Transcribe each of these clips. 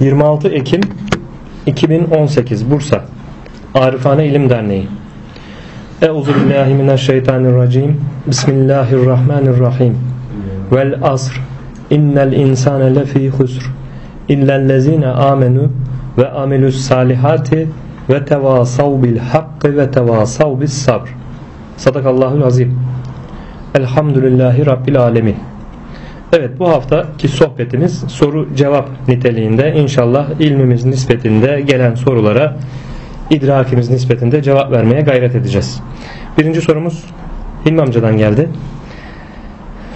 26 Ekim 2018 Bursa. Arifane İlim Derneği. Euzu billahi mineşşeytanirracim. Bismillahirrahmanirrahim. Vel asr. İnnel insane lefî husr. İllellezine amenu ve amilus salihati ve tevasav bil hakkı ve tevasav bis sabr. Sadakallahul azim. Elhamdülillahi Rabbil alemin Evet bu haftaki sohbetimiz soru cevap niteliğinde inşallah ilmimiz nispetinde gelen sorulara idrakimiz nispetinde cevap vermeye gayret edeceğiz. Birinci sorumuz Hilmi amcadan geldi.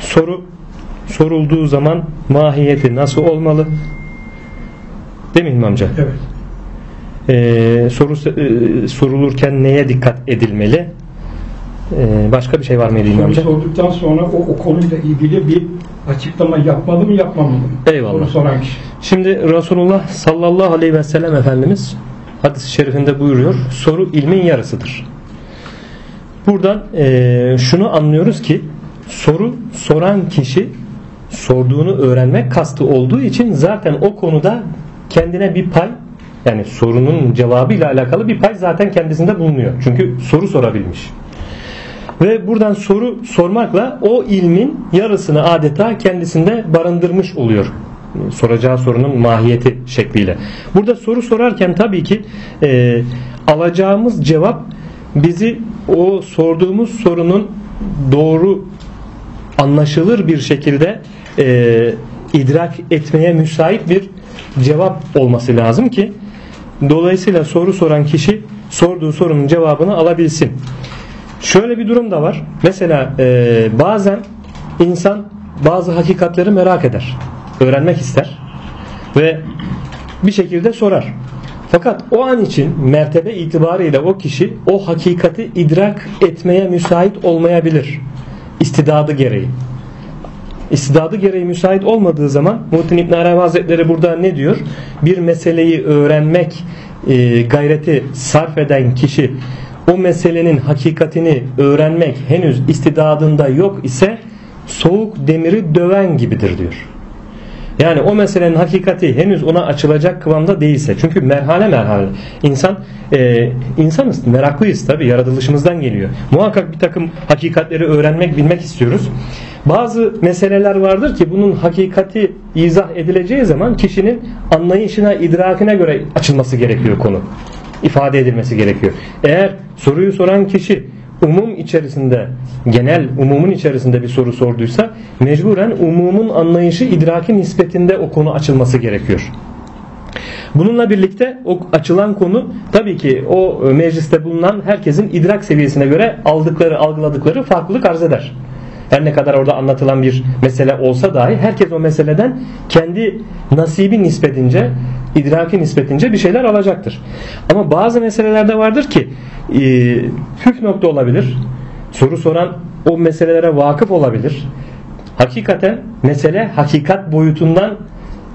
Soru sorulduğu zaman mahiyeti nasıl olmalı? Değil mi Hilmi amca? Evet. Ee, soru e, sorulurken neye dikkat edilmeli? Ee, başka bir şey var mıydı Hilmi Soru amca? sorduktan sonra o, o konuyla ilgili bir açıklama yapmalı mı yapmamalı mı? Eyvallah. Soru soran kişi. Şimdi Resulullah sallallahu aleyhi ve sellem Efendimiz hadis-i şerifinde buyuruyor soru ilmin yarısıdır. Buradan eee, şunu anlıyoruz ki soru soran kişi sorduğunu öğrenmek kastı olduğu için zaten o konuda kendine bir pay yani sorunun cevabıyla alakalı bir pay zaten kendisinde bulunuyor. Çünkü soru sorabilmiş. Ve buradan soru sormakla o ilmin yarısını adeta kendisinde barındırmış oluyor. Soracağı sorunun mahiyeti şekliyle. Burada soru sorarken tabii ki e, alacağımız cevap bizi o sorduğumuz sorunun doğru anlaşılır bir şekilde e, idrak etmeye müsait bir cevap olması lazım ki dolayısıyla soru soran kişi sorduğu sorunun cevabını alabilsin. Şöyle bir durum da var. Mesela e, bazen insan bazı hakikatleri merak eder. Öğrenmek ister. Ve bir şekilde sorar. Fakat o an için mertebe itibariyle o kişi o hakikati idrak etmeye müsait olmayabilir. İstidadı gereği. İstidadı gereği müsait olmadığı zaman Muhittin İbn Arabi Hazretleri burada ne diyor? Bir meseleyi öğrenmek e, gayreti sarf eden kişi o meselenin hakikatini öğrenmek henüz istidadında yok ise soğuk demiri döven gibidir diyor. Yani o meselenin hakikati henüz ona açılacak kıvamda değilse. Çünkü merhale merhale. insan e, insanız, meraklıyız tabi yaratılışımızdan geliyor. Muhakkak bir takım hakikatleri öğrenmek, bilmek istiyoruz. Bazı meseleler vardır ki bunun hakikati izah edileceği zaman kişinin anlayışına, idrakine göre açılması gerekiyor konu ifade edilmesi gerekiyor. Eğer soruyu soran kişi umum içerisinde genel umumun içerisinde bir soru sorduysa mecburen umumun anlayışı idraki nispetinde o konu açılması gerekiyor. Bununla birlikte o açılan konu tabii ki o mecliste bulunan herkesin idrak seviyesine göre aldıkları, algıladıkları farklılık arz eder. Her ne kadar orada anlatılan bir mesele olsa dahi herkes o meseleden kendi nasibi nispetince idraki nispetince bir şeyler alacaktır. Ama bazı meselelerde vardır ki e, püf nokta olabilir. Soru soran o meselelere vakıf olabilir. Hakikaten mesele hakikat boyutundan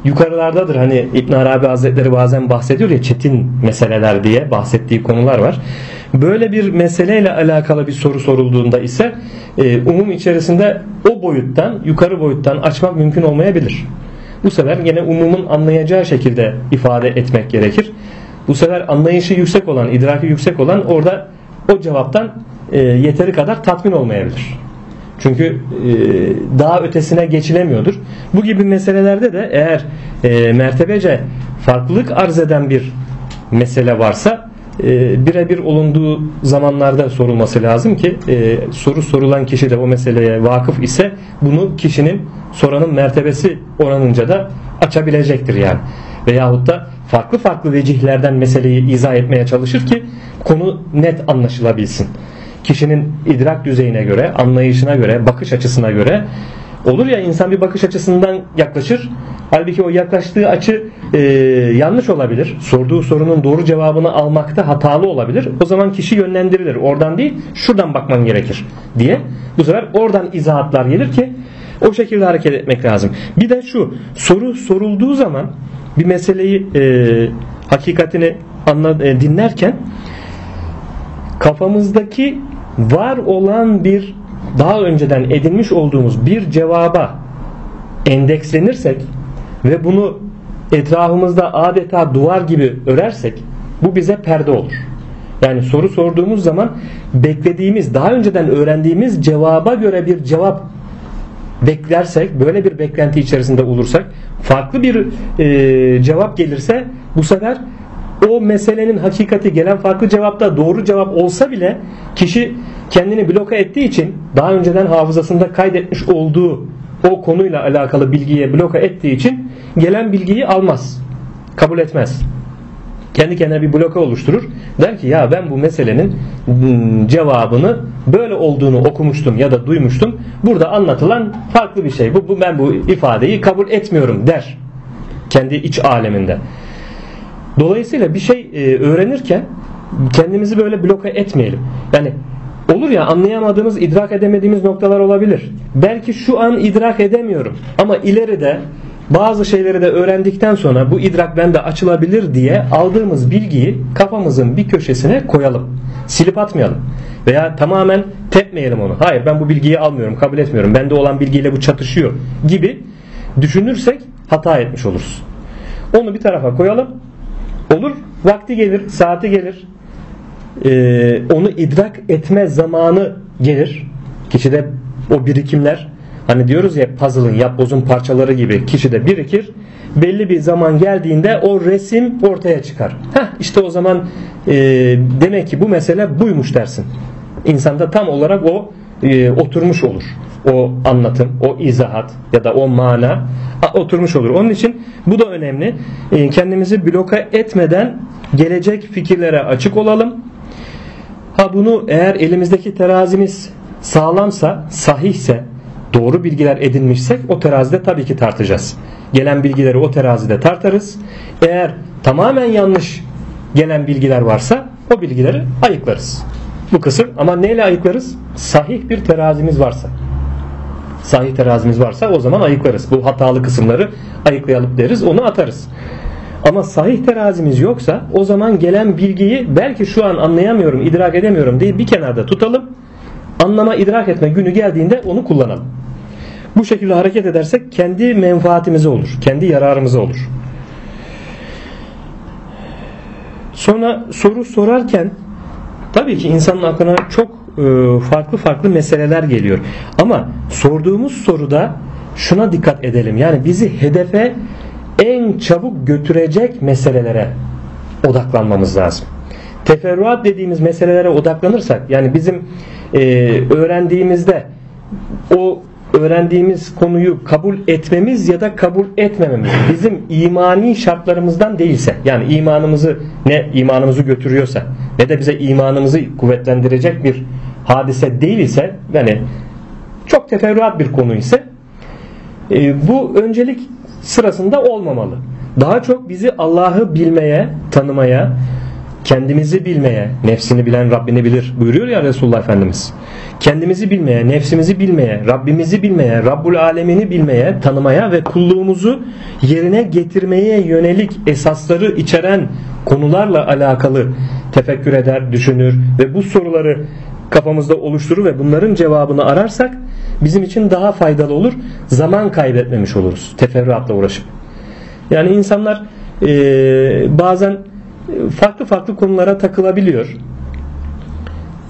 yukarılardadır. Hani İbn Arabi Hazretleri bazen bahsediyor ya çetin meseleler diye bahsettiği konular var. Böyle bir meseleyle alakalı bir soru sorulduğunda ise e, umum içerisinde o boyuttan yukarı boyuttan açmak mümkün olmayabilir. Bu sefer yine umumun anlayacağı şekilde ifade etmek gerekir. Bu sefer anlayışı yüksek olan, idraki yüksek olan orada o cevaptan e, yeteri kadar tatmin olmayabilir. Çünkü e, daha ötesine geçilemiyordur. Bu gibi meselelerde de eğer e, mertebece farklılık arz eden bir mesele varsa e, birebir olunduğu zamanlarda sorulması lazım ki e, soru sorulan kişi de o meseleye vakıf ise bunu kişinin soranın mertebesi oranınca da açabilecektir yani. Veyahut da farklı farklı vecihlerden meseleyi izah etmeye çalışır ki konu net anlaşılabilsin. Kişinin idrak düzeyine göre, anlayışına göre, bakış açısına göre olur ya insan bir bakış açısından yaklaşır. Halbuki o yaklaştığı açı e, yanlış olabilir. Sorduğu sorunun doğru cevabını almakta hatalı olabilir. O zaman kişi yönlendirilir. Oradan değil, şuradan bakman gerekir diye. Bu sefer oradan izahatlar gelir ki o şekilde hareket etmek lazım. Bir de şu soru sorulduğu zaman bir meseleyi e, hakikatini anla, e, dinlerken kafamızdaki var olan bir daha önceden edinmiş olduğumuz bir cevaba endekslenirsek ve bunu etrafımızda adeta duvar gibi örersek bu bize perde olur. Yani soru sorduğumuz zaman beklediğimiz, daha önceden öğrendiğimiz cevaba göre bir cevap beklersek, böyle bir beklenti içerisinde olursak, farklı bir e, cevap gelirse bu sefer o meselenin hakikati gelen farklı cevapta doğru cevap olsa bile kişi kendini bloka ettiği için daha önceden hafızasında kaydetmiş olduğu o konuyla alakalı bilgiye bloka ettiği için gelen bilgiyi almaz. Kabul etmez. Kendi kendine bir bloka oluşturur. Der ki ya ben bu meselenin hmm, cevabını böyle olduğunu okumuştum ya da duymuştum. Burada anlatılan farklı bir şey. Bu, bu ben bu ifadeyi kabul etmiyorum der. Kendi iç aleminde. Dolayısıyla bir şey e, öğrenirken kendimizi böyle bloka etmeyelim. Yani olur ya anlayamadığımız, idrak edemediğimiz noktalar olabilir. Belki şu an idrak edemiyorum ama ileride bazı şeyleri de öğrendikten sonra bu idrak bende açılabilir diye aldığımız bilgiyi kafamızın bir köşesine koyalım. Silip atmayalım. Veya tamamen tepmeyelim onu. Hayır ben bu bilgiyi almıyorum, kabul etmiyorum. Bende olan bilgiyle bu çatışıyor gibi düşünürsek hata etmiş oluruz. Onu bir tarafa koyalım. Olur. Vakti gelir, saati gelir. Ee, onu idrak etme zamanı gelir. Kişide o birikimler hani diyoruz ya puzzle'ın yapbozun parçaları gibi kişide birikir. Belli bir zaman geldiğinde o resim ortaya çıkar. Heh, işte o zaman e, demek ki bu mesele buymuş dersin. İnsanda tam olarak o e, oturmuş olur. O anlatım, o izahat ya da o mana oturmuş olur. Onun için bu da önemli. E, kendimizi bloka etmeden gelecek fikirlere açık olalım. Ha bunu eğer elimizdeki terazimiz sağlamsa, sahihse, doğru bilgiler edinmişsek o terazide tabii ki tartacağız. Gelen bilgileri o terazide tartarız. Eğer tamamen yanlış gelen bilgiler varsa o bilgileri ayıklarız. Bu kısım ama neyle ayıklarız? Sahih bir terazimiz varsa. Sahih terazimiz varsa o zaman ayıklarız. Bu hatalı kısımları ayıklayalım deriz onu atarız. Ama sahih terazimiz yoksa o zaman gelen bilgiyi belki şu an anlayamıyorum, idrak edemiyorum diye bir kenarda tutalım. Anlama, idrak etme günü geldiğinde onu kullanalım. Bu şekilde hareket edersek kendi menfaatimize olur, kendi yararımıza olur. Sonra soru sorarken tabii ki insanın aklına çok e, farklı farklı meseleler geliyor. Ama sorduğumuz soruda şuna dikkat edelim. Yani bizi hedefe en çabuk götürecek meselelere odaklanmamız lazım. Teferruat dediğimiz meselelere odaklanırsak yani bizim e, öğrendiğimizde o öğrendiğimiz konuyu kabul etmemiz ya da kabul etmememiz bizim imani şartlarımızdan değilse yani imanımızı ne imanımızı götürüyorsa ne de bize imanımızı kuvvetlendirecek bir hadise değil ise yani çok teferruat bir konu ise e, bu öncelik sırasında olmamalı. Daha çok bizi Allah'ı bilmeye, tanımaya, kendimizi bilmeye, nefsini bilen Rabbini bilir buyuruyor ya Resulullah Efendimiz. Kendimizi bilmeye, nefsimizi bilmeye, Rabbimizi bilmeye, Rabbul Alemini bilmeye, tanımaya ve kulluğumuzu yerine getirmeye yönelik esasları içeren konularla alakalı tefekkür eder, düşünür ve bu soruları kafamızda oluşturur ve bunların cevabını ararsak bizim için daha faydalı olur. Zaman kaybetmemiş oluruz teferruatla uğraşıp. Yani insanlar e, bazen farklı farklı konulara takılabiliyor.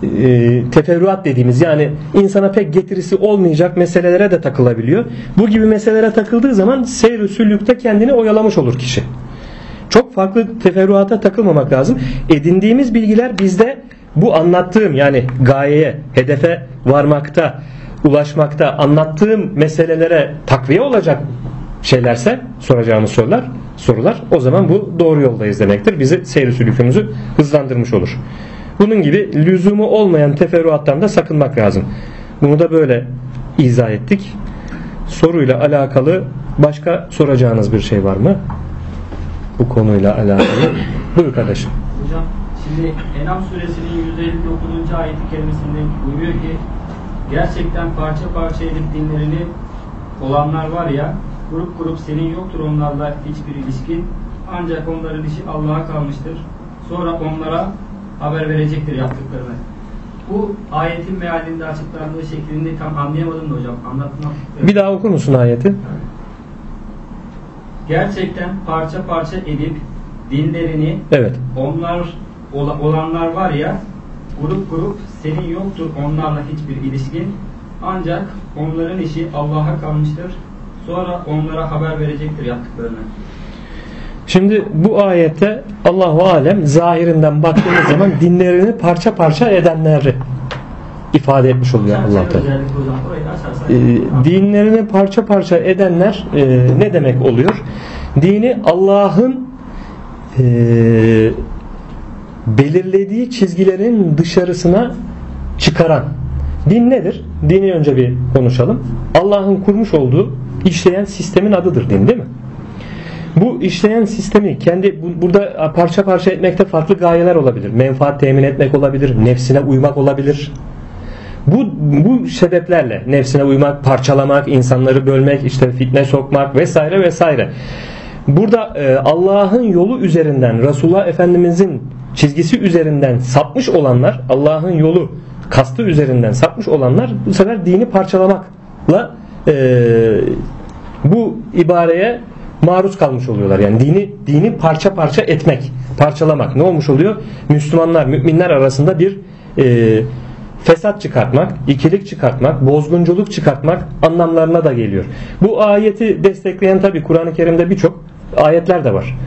E, teferruat dediğimiz yani insana pek getirisi olmayacak meselelere de takılabiliyor. Bu gibi meselelere takıldığı zaman seyr sülükte kendini oyalamış olur kişi. Çok farklı teferruata takılmamak lazım. Edindiğimiz bilgiler bizde bu anlattığım yani gayeye, hedefe varmakta, ulaşmakta anlattığım meselelere takviye olacak şeylerse soracağımız sorular sorular o zaman bu doğru yoldayız demektir. Bizi seyri sülükümüzü hızlandırmış olur. Bunun gibi lüzumu olmayan teferruattan da sakınmak lazım. Bunu da böyle izah ettik. Soruyla alakalı başka soracağınız bir şey var mı? Bu konuyla alakalı. Buyur kardeşim. Hocam şimdi Enam suresinin 159. ayeti kerimesinde buyuruyor ki gerçekten parça parça edip dinlerini olanlar var ya grup grup senin yoktur onlarla hiçbir ilişkin ancak onların işi Allah'a kalmıştır. Sonra onlara haber verecektir yaptıklarını. Bu ayetin mealinde açıklandığı şeklinde tam anlayamadım da hocam. Anlatmak Bir daha okur musun ayeti? gerçekten parça parça edip dinlerini Evet. onlar ola- olanlar var ya grup grup senin yoktur onlarla hiçbir ilişkin ancak onların işi Allah'a kalmıştır. Sonra onlara haber verecektir yaptıklarını. Şimdi bu ayette Allahu alem zahirinden baktığımız zaman dinlerini parça parça edenleri ifade etmiş oluyor Allah Teala. Ee, dinlerini parça parça edenler e, ne demek oluyor? Dini Allah'ın e, belirlediği çizgilerin dışarısına çıkaran. Din nedir? Dini önce bir konuşalım. Allah'ın kurmuş olduğu işleyen sistemin adıdır din değil mi? Bu işleyen sistemi kendi bu- burada parça parça etmekte farklı gayeler olabilir. Menfaat temin etmek olabilir, nefsine uymak olabilir. Bu bu sebeplerle nefsine uymak, parçalamak, insanları bölmek, işte fitne sokmak vesaire vesaire. Burada e, Allah'ın yolu üzerinden, Resulullah Efendimizin çizgisi üzerinden sapmış olanlar, Allah'ın yolu kastı üzerinden sapmış olanlar bu sefer dini parçalamakla e, bu ibareye maruz kalmış oluyorlar. Yani dini dini parça parça etmek, parçalamak ne olmuş oluyor? Müslümanlar, müminler arasında bir e, fesat çıkartmak, ikilik çıkartmak, bozgunculuk çıkartmak anlamlarına da geliyor. Bu ayeti destekleyen tabi Kur'an-ı Kerim'de birçok ayetler de var.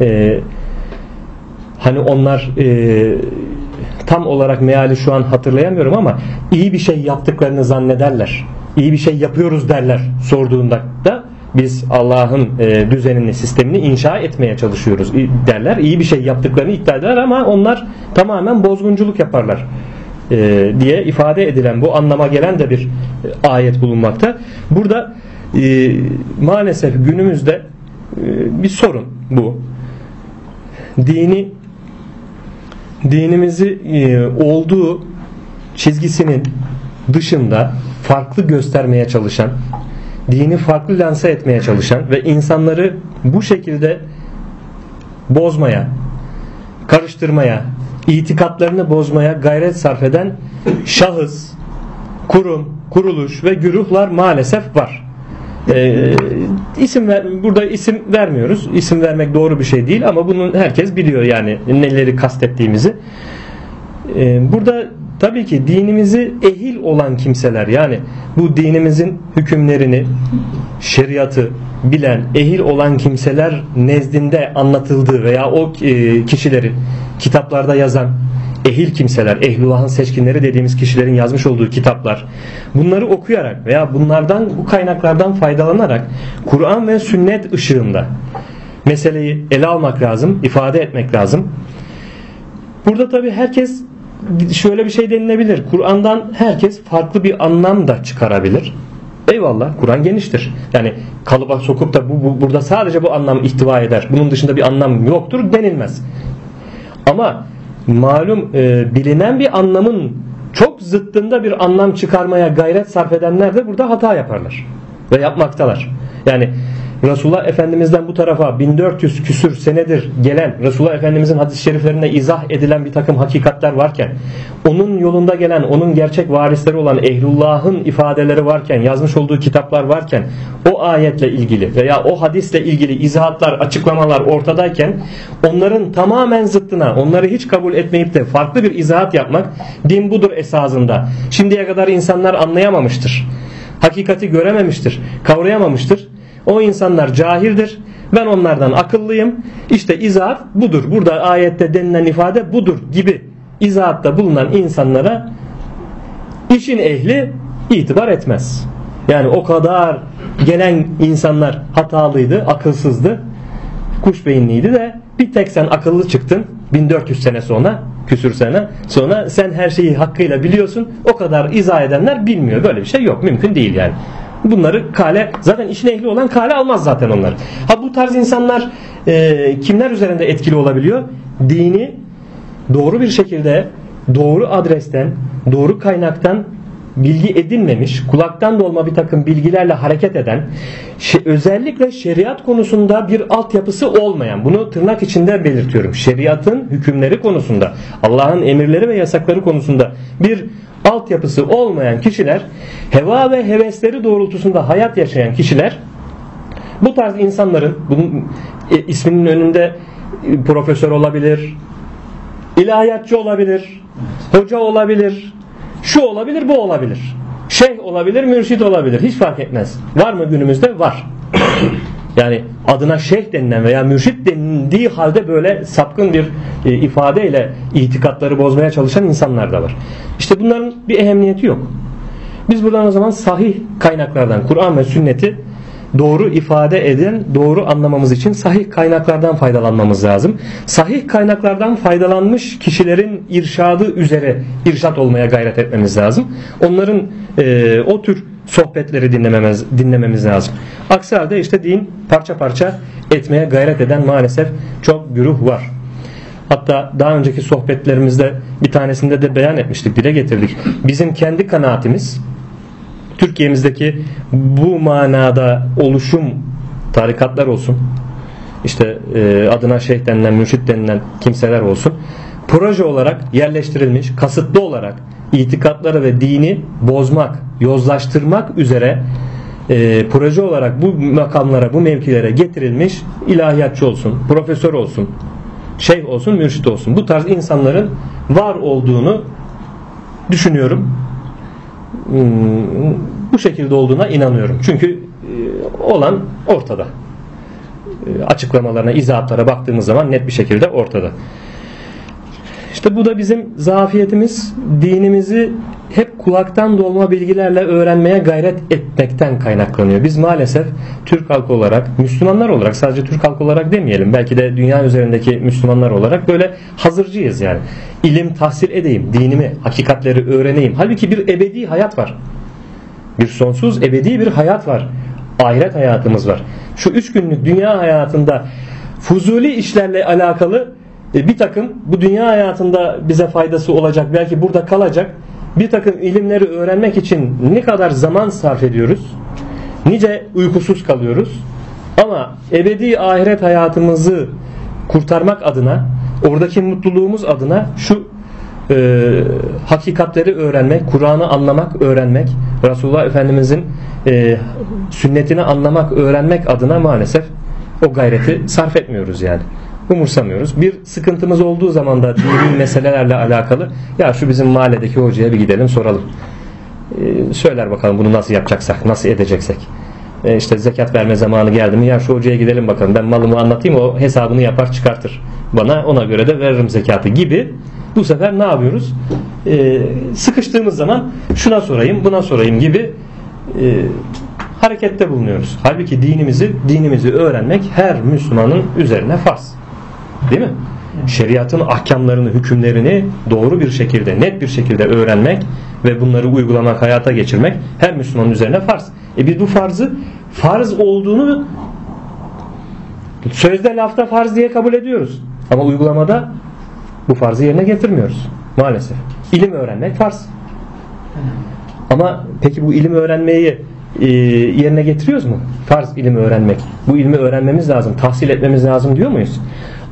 Ee, hani onlar e, tam olarak meali şu an hatırlayamıyorum ama iyi bir şey yaptıklarını zannederler. İyi bir şey yapıyoruz derler sorduğunda da biz Allah'ın e, düzenini, sistemini inşa etmeye çalışıyoruz derler. İyi bir şey yaptıklarını iddia ederler ama onlar tamamen bozgunculuk yaparlar e, diye ifade edilen bu anlama gelen de bir e, ayet bulunmakta. Burada maalesef günümüzde bir sorun bu. Dini dinimizi olduğu çizgisinin dışında farklı göstermeye çalışan, dini farklı lanse etmeye çalışan ve insanları bu şekilde bozmaya, karıştırmaya, itikatlarını bozmaya gayret sarf eden şahıs, kurum, kuruluş ve güruhlar maalesef var. Ee, isim ver, burada isim vermiyoruz. İsim vermek doğru bir şey değil ama bunu herkes biliyor yani neleri kastettiğimizi. Ee, burada tabii ki dinimizi ehil olan kimseler yani bu dinimizin hükümlerini, şeriatı bilen, ehil olan kimseler nezdinde anlatıldığı veya o e, kişilerin kitaplarda yazan ehil kimseler, ehlullahın seçkinleri dediğimiz kişilerin yazmış olduğu kitaplar bunları okuyarak veya bunlardan bu kaynaklardan faydalanarak Kur'an ve sünnet ışığında meseleyi ele almak lazım, ifade etmek lazım. Burada tabi herkes şöyle bir şey denilebilir. Kur'an'dan herkes farklı bir anlam da çıkarabilir. Eyvallah Kur'an geniştir. Yani kalıba sokup da bu, bu burada sadece bu anlam ihtiva eder. Bunun dışında bir anlam yoktur denilmez. Ama malum e, bilinen bir anlamın çok zıttında bir anlam çıkarmaya gayret sarf edenler de burada hata yaparlar. Ve yapmaktalar. Yani Resulullah Efendimiz'den bu tarafa 1400 küsür senedir gelen Resulullah Efendimiz'in hadis-i şeriflerinde izah edilen bir takım hakikatler varken onun yolunda gelen onun gerçek varisleri olan ehlullahın ifadeleri varken yazmış olduğu kitaplar varken o ayetle ilgili veya o hadisle ilgili izahatlar açıklamalar ortadayken onların tamamen zıttına onları hiç kabul etmeyip de farklı bir izahat yapmak din budur esasında. Şimdiye kadar insanlar anlayamamıştır. Hakikati görememiştir, kavrayamamıştır. O insanlar cahildir. Ben onlardan akıllıyım. İşte izahat budur. Burada ayette denilen ifade budur gibi izahatta bulunan insanlara işin ehli itibar etmez. Yani o kadar gelen insanlar hatalıydı, akılsızdı, kuş beyinliydi de bir tek sen akıllı çıktın 1400 sene sonra küsür sene sonra sen her şeyi hakkıyla biliyorsun o kadar izah edenler bilmiyor böyle bir şey yok mümkün değil yani bunları kale zaten işin ehli olan kale almaz zaten onları ha bu tarz insanlar e, kimler üzerinde etkili olabiliyor? Dini doğru bir şekilde doğru adresten doğru kaynaktan bilgi edinmemiş, kulaktan dolma bir takım bilgilerle hareket eden, özellikle şeriat konusunda bir altyapısı olmayan, bunu tırnak içinde belirtiyorum. Şeriatın hükümleri konusunda, Allah'ın emirleri ve yasakları konusunda bir altyapısı olmayan kişiler, heva ve hevesleri doğrultusunda hayat yaşayan kişiler Bu tarz insanların bunun e, isminin önünde e, profesör olabilir, ilahiyatçı olabilir, hoca olabilir, şu olabilir, bu olabilir. Şeyh olabilir, mürşit olabilir. Hiç fark etmez. Var mı günümüzde? Var. Yani adına şeyh denilen veya mürşit denildiği halde böyle sapkın bir e, ifadeyle itikatları bozmaya çalışan insanlar da var. İşte bunların bir ehemmiyeti yok. Biz buradan o zaman sahih kaynaklardan Kur'an ve sünneti doğru ifade eden, doğru anlamamız için sahih kaynaklardan faydalanmamız lazım. Sahih kaynaklardan faydalanmış kişilerin irşadı üzere irşat olmaya gayret etmemiz lazım. Onların e, o tür sohbetleri dinlememiz, dinlememiz lazım. Aksi halde işte din parça parça etmeye gayret eden maalesef çok güruh var. Hatta daha önceki sohbetlerimizde bir tanesinde de beyan etmiştik, dile getirdik. Bizim kendi kanaatimiz Türkiye'mizdeki bu manada oluşum tarikatlar olsun işte e, adına şeyh denilen mürşit denilen kimseler olsun proje olarak yerleştirilmiş kasıtlı olarak itikatları ve dini bozmak yozlaştırmak üzere e, proje olarak bu makamlara bu mevkilere getirilmiş ilahiyatçı olsun profesör olsun şeyh olsun mürşit olsun. Bu tarz insanların var olduğunu düşünüyorum bu şekilde olduğuna inanıyorum. Çünkü e, olan ortada. E, açıklamalarına, izahatlara baktığımız zaman net bir şekilde ortada. İşte bu da bizim zafiyetimiz, dinimizi hep kulaktan dolma bilgilerle öğrenmeye gayret etmekten kaynaklanıyor. Biz maalesef Türk halkı olarak, Müslümanlar olarak sadece Türk halkı olarak demeyelim. Belki de dünya üzerindeki Müslümanlar olarak böyle hazırcıyız yani. İlim tahsil edeyim, dinimi, hakikatleri öğreneyim. Halbuki bir ebedi hayat var. Bir sonsuz ebedi bir hayat var. Ahiret hayatımız var. Şu üç günlük dünya hayatında fuzuli işlerle alakalı e, bir takım bu dünya hayatında bize faydası olacak belki burada kalacak bir takım ilimleri öğrenmek için ne kadar zaman sarf ediyoruz? Nice uykusuz kalıyoruz. Ama ebedi ahiret hayatımızı kurtarmak adına oradaki mutluluğumuz adına şu e, hakikatleri öğrenmek, Kur'an'ı anlamak, öğrenmek, Resulullah Efendimizin e, sünnetini anlamak, öğrenmek adına maalesef o gayreti sarf etmiyoruz yani umursamıyoruz. Bir sıkıntımız olduğu zaman da dini meselelerle alakalı ya şu bizim mahalledeki hocaya bir gidelim soralım. Ee, söyler bakalım bunu nasıl yapacaksak, nasıl edeceksek. Ee, işte zekat verme zamanı geldi mi ya şu hocaya gidelim bakalım ben malımı anlatayım o hesabını yapar çıkartır. Bana ona göre de veririm zekatı gibi. Bu sefer ne yapıyoruz? Ee, sıkıştığımız zaman şuna sorayım buna sorayım gibi e, harekette bulunuyoruz. Halbuki dinimizi dinimizi öğrenmek her Müslümanın üzerine farz. Değil mi? Şeriatın ahkamlarını, hükümlerini doğru bir şekilde, net bir şekilde öğrenmek ve bunları uygulamak, hayata geçirmek her Müslümanın üzerine farz. E biz bu farzı farz olduğunu sözde lafta farz diye kabul ediyoruz. Ama uygulamada bu farzı yerine getirmiyoruz. Maalesef. İlim öğrenmek farz. Ama peki bu ilim öğrenmeyi e, yerine getiriyoruz mu? Farz ilim öğrenmek. Bu ilmi öğrenmemiz lazım, tahsil etmemiz lazım diyor muyuz?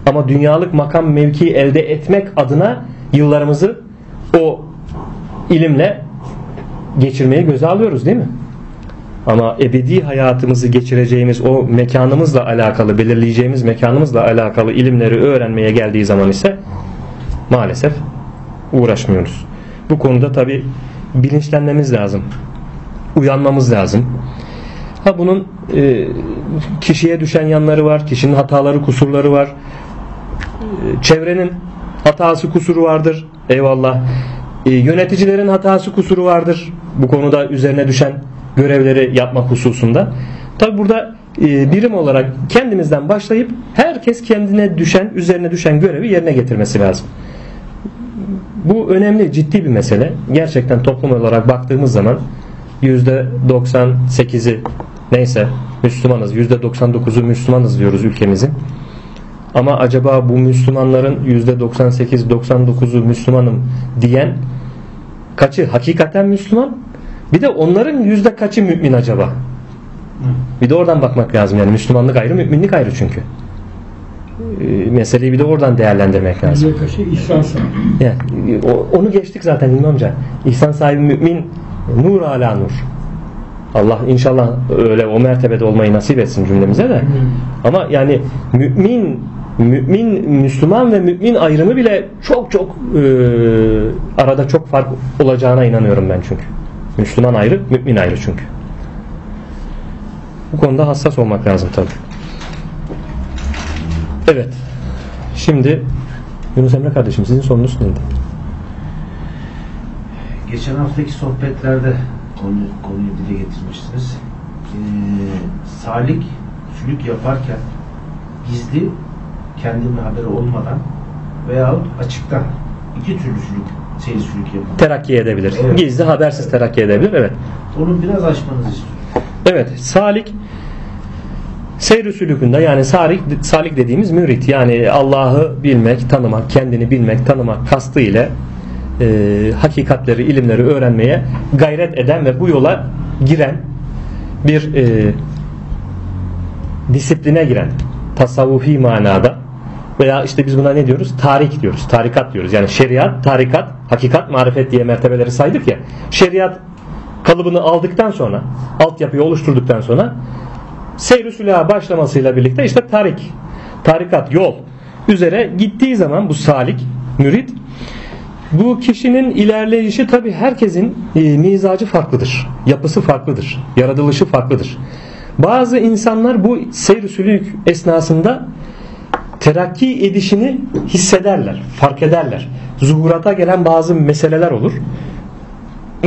Ama dünyalık makam mevki elde etmek adına yıllarımızı o ilimle geçirmeye göze alıyoruz değil mi? Ama ebedi hayatımızı geçireceğimiz o mekanımızla alakalı, belirleyeceğimiz mekanımızla alakalı ilimleri öğrenmeye geldiği zaman ise maalesef uğraşmıyoruz. Bu konuda tabi bilinçlenmemiz lazım. Uyanmamız lazım. Ha bunun e, kişiye düşen yanları var, kişinin hataları, kusurları var çevrenin hatası kusuru vardır. Eyvallah. E, yöneticilerin hatası kusuru vardır. Bu konuda üzerine düşen görevleri yapmak hususunda. Tabi burada e, birim olarak kendimizden başlayıp herkes kendine düşen, üzerine düşen görevi yerine getirmesi lazım. Bu önemli, ciddi bir mesele. Gerçekten toplum olarak baktığımız zaman %98'i neyse Müslümanız, %99'u Müslümanız diyoruz ülkemizin. Ama acaba bu Müslümanların %98-99'u Müslümanım diyen kaçı hakikaten Müslüman? Bir de onların yüzde kaçı mümin acaba? Bir de oradan bakmak lazım yani Müslümanlık ayrı müminlik ayrı çünkü. Ee, meseleyi bir de oradan değerlendirmek lazım. Yüzde kaçı ihsan sahibi. Yani, onu geçtik zaten İmam amca. İhsan sahibi mümin nur ala nur. Allah inşallah öyle o mertebede olmayı nasip etsin cümlemize de. Ama yani mümin mümin Müslüman ve mümin ayrımı bile çok çok e, arada çok fark olacağına inanıyorum ben çünkü. Müslüman ayrı, mümin ayrı çünkü. Bu konuda hassas olmak lazım tabi. Evet. Şimdi Yunus Emre kardeşim sizin sorunuz neydi? Geçen haftaki sohbetlerde konu, konuyu dile getirmiştiniz. Ee, salik sülük yaparken gizli kendinin haberi olmadan veyahut açıktan iki türlü sülük, seyir sülük yapar. Terakki edebilir. Evet. Gizli habersiz terakki edebilir. Evet. Onu biraz açmanızı istiyorum. Evet. Salik seyr sülükünde yani salik, salik dediğimiz mürit yani Allah'ı bilmek, tanımak, kendini bilmek, tanımak kastı ile e, hakikatleri, ilimleri öğrenmeye gayret eden ve bu yola giren bir e, disipline giren tasavvufi manada veya işte biz buna ne diyoruz? Tarik diyoruz. Tarikat diyoruz. Yani şeriat, tarikat, hakikat, marifet diye mertebeleri saydık ya. Şeriat kalıbını aldıktan sonra, altyapıyı oluşturduktan sonra seyr-i başlamasıyla birlikte işte tarik, tarikat, yol üzere gittiği zaman bu salik, mürit bu kişinin ilerleyişi tabi herkesin e, mizacı farklıdır. Yapısı farklıdır. Yaratılışı farklıdır. Bazı insanlar bu seyr sülük esnasında terakki edişini hissederler, fark ederler. Zuhurata gelen bazı meseleler olur.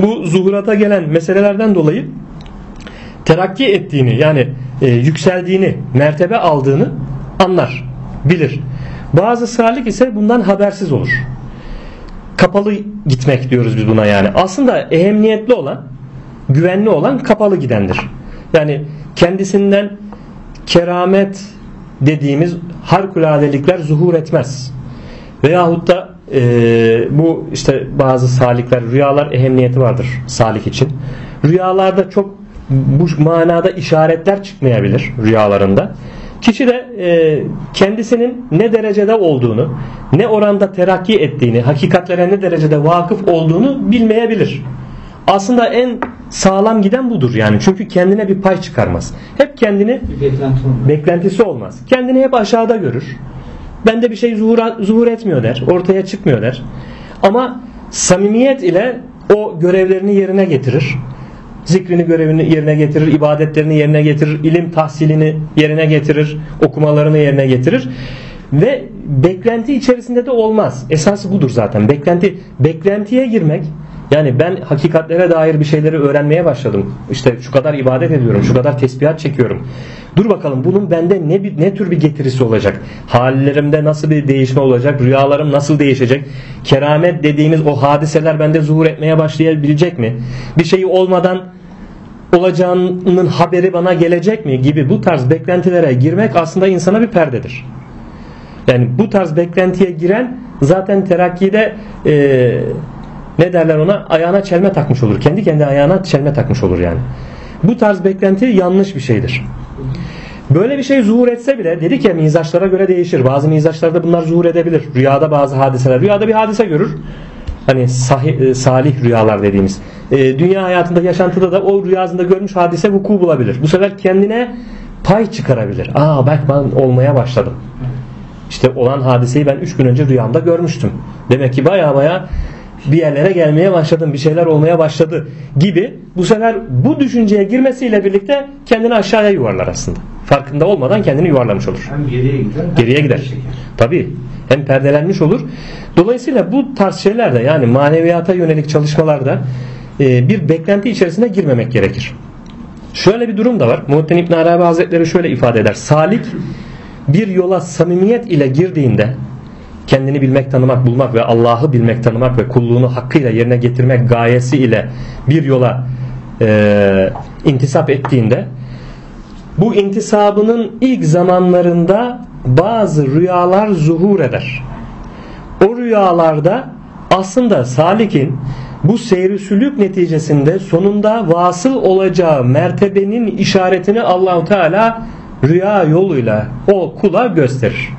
Bu zuhurata gelen meselelerden dolayı terakki ettiğini yani e, yükseldiğini, mertebe aldığını anlar, bilir. Bazı salik ise bundan habersiz olur. Kapalı gitmek diyoruz biz buna yani. Aslında ehemmiyetli olan, güvenli olan kapalı gidendir. Yani kendisinden keramet dediğimiz harikuladelikler zuhur etmez. Veyahut da e, bu işte bazı salikler rüyalar ehemmiyeti vardır salik için. Rüyalarda çok bu manada işaretler çıkmayabilir rüyalarında. Kişi de e, kendisinin ne derecede olduğunu, ne oranda terakki ettiğini, hakikatlere ne derecede vakıf olduğunu bilmeyebilir. Aslında en sağlam giden budur yani. Çünkü kendine bir pay çıkarmaz. Hep kendini beklenti beklentisi olmaz. Kendini hep aşağıda görür. Bende bir şey zuhur, zuhur etmiyor der. Ortaya çıkmıyor der. Ama samimiyet ile o görevlerini yerine getirir. Zikrini görevini yerine getirir, ibadetlerini yerine getirir, ilim tahsilini yerine getirir, okumalarını yerine getirir. Ve beklenti içerisinde de olmaz. Esası budur zaten. Beklenti beklentiye girmek yani ben hakikatlere dair bir şeyleri öğrenmeye başladım. İşte şu kadar ibadet ediyorum, şu kadar tesbihat çekiyorum. Dur bakalım bunun bende ne ne tür bir getirisi olacak? Hallerimde nasıl bir değişme olacak? Rüyalarım nasıl değişecek? Keramet dediğimiz o hadiseler bende zuhur etmeye başlayabilecek mi? Bir şeyi olmadan olacağının haberi bana gelecek mi gibi bu tarz beklentilere girmek aslında insana bir perdedir. Yani bu tarz beklentiye giren zaten terakkide e, ne derler ona ayağına çelme takmış olur. Kendi kendi ayağına çelme takmış olur yani. Bu tarz beklenti yanlış bir şeydir. Böyle bir şey zuhur etse bile dedik ya mizaçlara göre değişir. Bazı mizaçlarda bunlar zuhur edebilir. Rüyada bazı hadiseler. Rüyada bir hadise görür. Hani sahih, e, salih rüyalar dediğimiz. E, dünya hayatında yaşantıda da o rüyasında görmüş hadise vuku bulabilir. Bu sefer kendine pay çıkarabilir. Aa bak ben olmaya başladım. İşte olan hadiseyi ben 3 gün önce rüyamda görmüştüm. Demek ki baya baya bir yerlere gelmeye başladım, bir şeyler olmaya başladı gibi bu sefer bu düşünceye girmesiyle birlikte kendini aşağıya yuvarlar aslında. Farkında olmadan kendini yuvarlamış olur. Hem geriye gider hem Geriye gider. Tabii. Hem perdelenmiş olur. Dolayısıyla bu tarz şeylerde yani maneviyata yönelik çalışmalarda e, bir beklenti içerisine girmemek gerekir. Şöyle bir durum da var. Muhittin İbn Arabi Hazretleri şöyle ifade eder. Salik bir yola samimiyet ile girdiğinde kendini bilmek, tanımak, bulmak ve Allah'ı bilmek, tanımak ve kulluğunu hakkıyla yerine getirmek gayesi ile bir yola e, intisap ettiğinde bu intisabının ilk zamanlarında bazı rüyalar zuhur eder. O rüyalarda aslında salikin bu seyri sülük neticesinde sonunda vasıl olacağı mertebenin işaretini Allahu Teala rüya yoluyla o kula gösterir.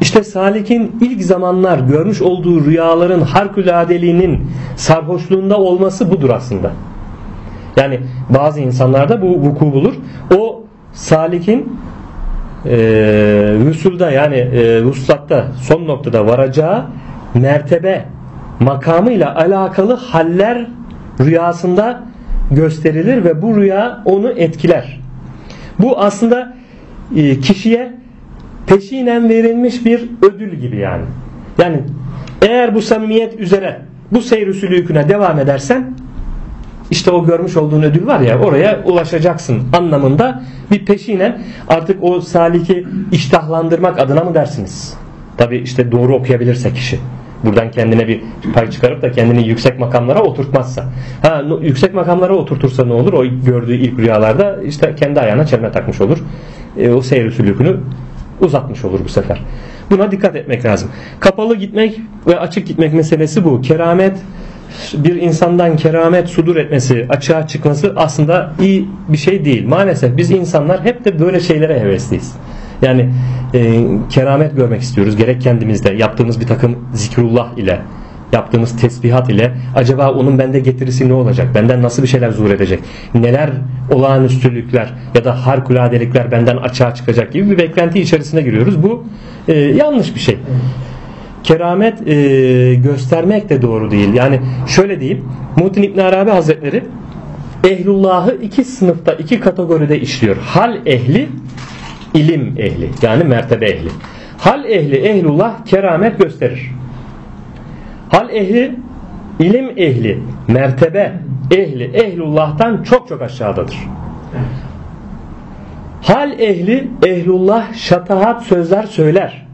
İşte salikin ilk zamanlar görmüş olduğu rüyaların harikuladeliğinin sarhoşluğunda olması budur aslında. Yani bazı insanlarda bu vuku bulur. O salikin e, yani e, vuslatta son noktada varacağı mertebe makamıyla alakalı haller rüyasında gösterilir ve bu rüya onu etkiler. Bu aslında e, kişiye peşinen verilmiş bir ödül gibi yani. Yani eğer bu samimiyet üzere bu seyr sülüküne devam edersen işte o görmüş olduğun ödül var ya oraya ulaşacaksın anlamında bir peşinen artık o saliki iştahlandırmak adına mı dersiniz? Tabi işte doğru okuyabilirse kişi. Buradan kendine bir pay çıkarıp da kendini yüksek makamlara oturtmazsa. Ha yüksek makamlara oturtursa ne olur? O gördüğü ilk rüyalarda işte kendi ayağına çelme takmış olur. E, o seyir sülükünü uzatmış olur bu sefer. Buna dikkat etmek lazım. Kapalı gitmek ve açık gitmek meselesi bu. Keramet bir insandan keramet sudur etmesi, açığa çıkması aslında iyi bir şey değil. Maalesef biz insanlar hep de böyle şeylere hevesliyiz. Yani e, keramet görmek istiyoruz. Gerek kendimizde yaptığımız bir takım zikrullah ile yaptığımız tesbihat ile acaba onun bende getirisi ne olacak? Benden nasıl bir şeyler zuhur edecek? Neler olağanüstülükler ya da harikuladelikler benden açığa çıkacak gibi bir beklenti içerisine giriyoruz. Bu e, yanlış bir şey. Keramet e, göstermek de doğru değil. Yani şöyle diyeyim. Muhittin İbn Arabi Hazretleri ehlullahı iki sınıfta, iki kategoride işliyor. Hal ehli, ilim ehli. Yani mertebe ehli. Hal ehli, ehlullah keramet gösterir. Hal ehli, ilim ehli, mertebe ehli, ehlullah'tan çok çok aşağıdadır. Hal ehli, ehlullah şatahat sözler söyler.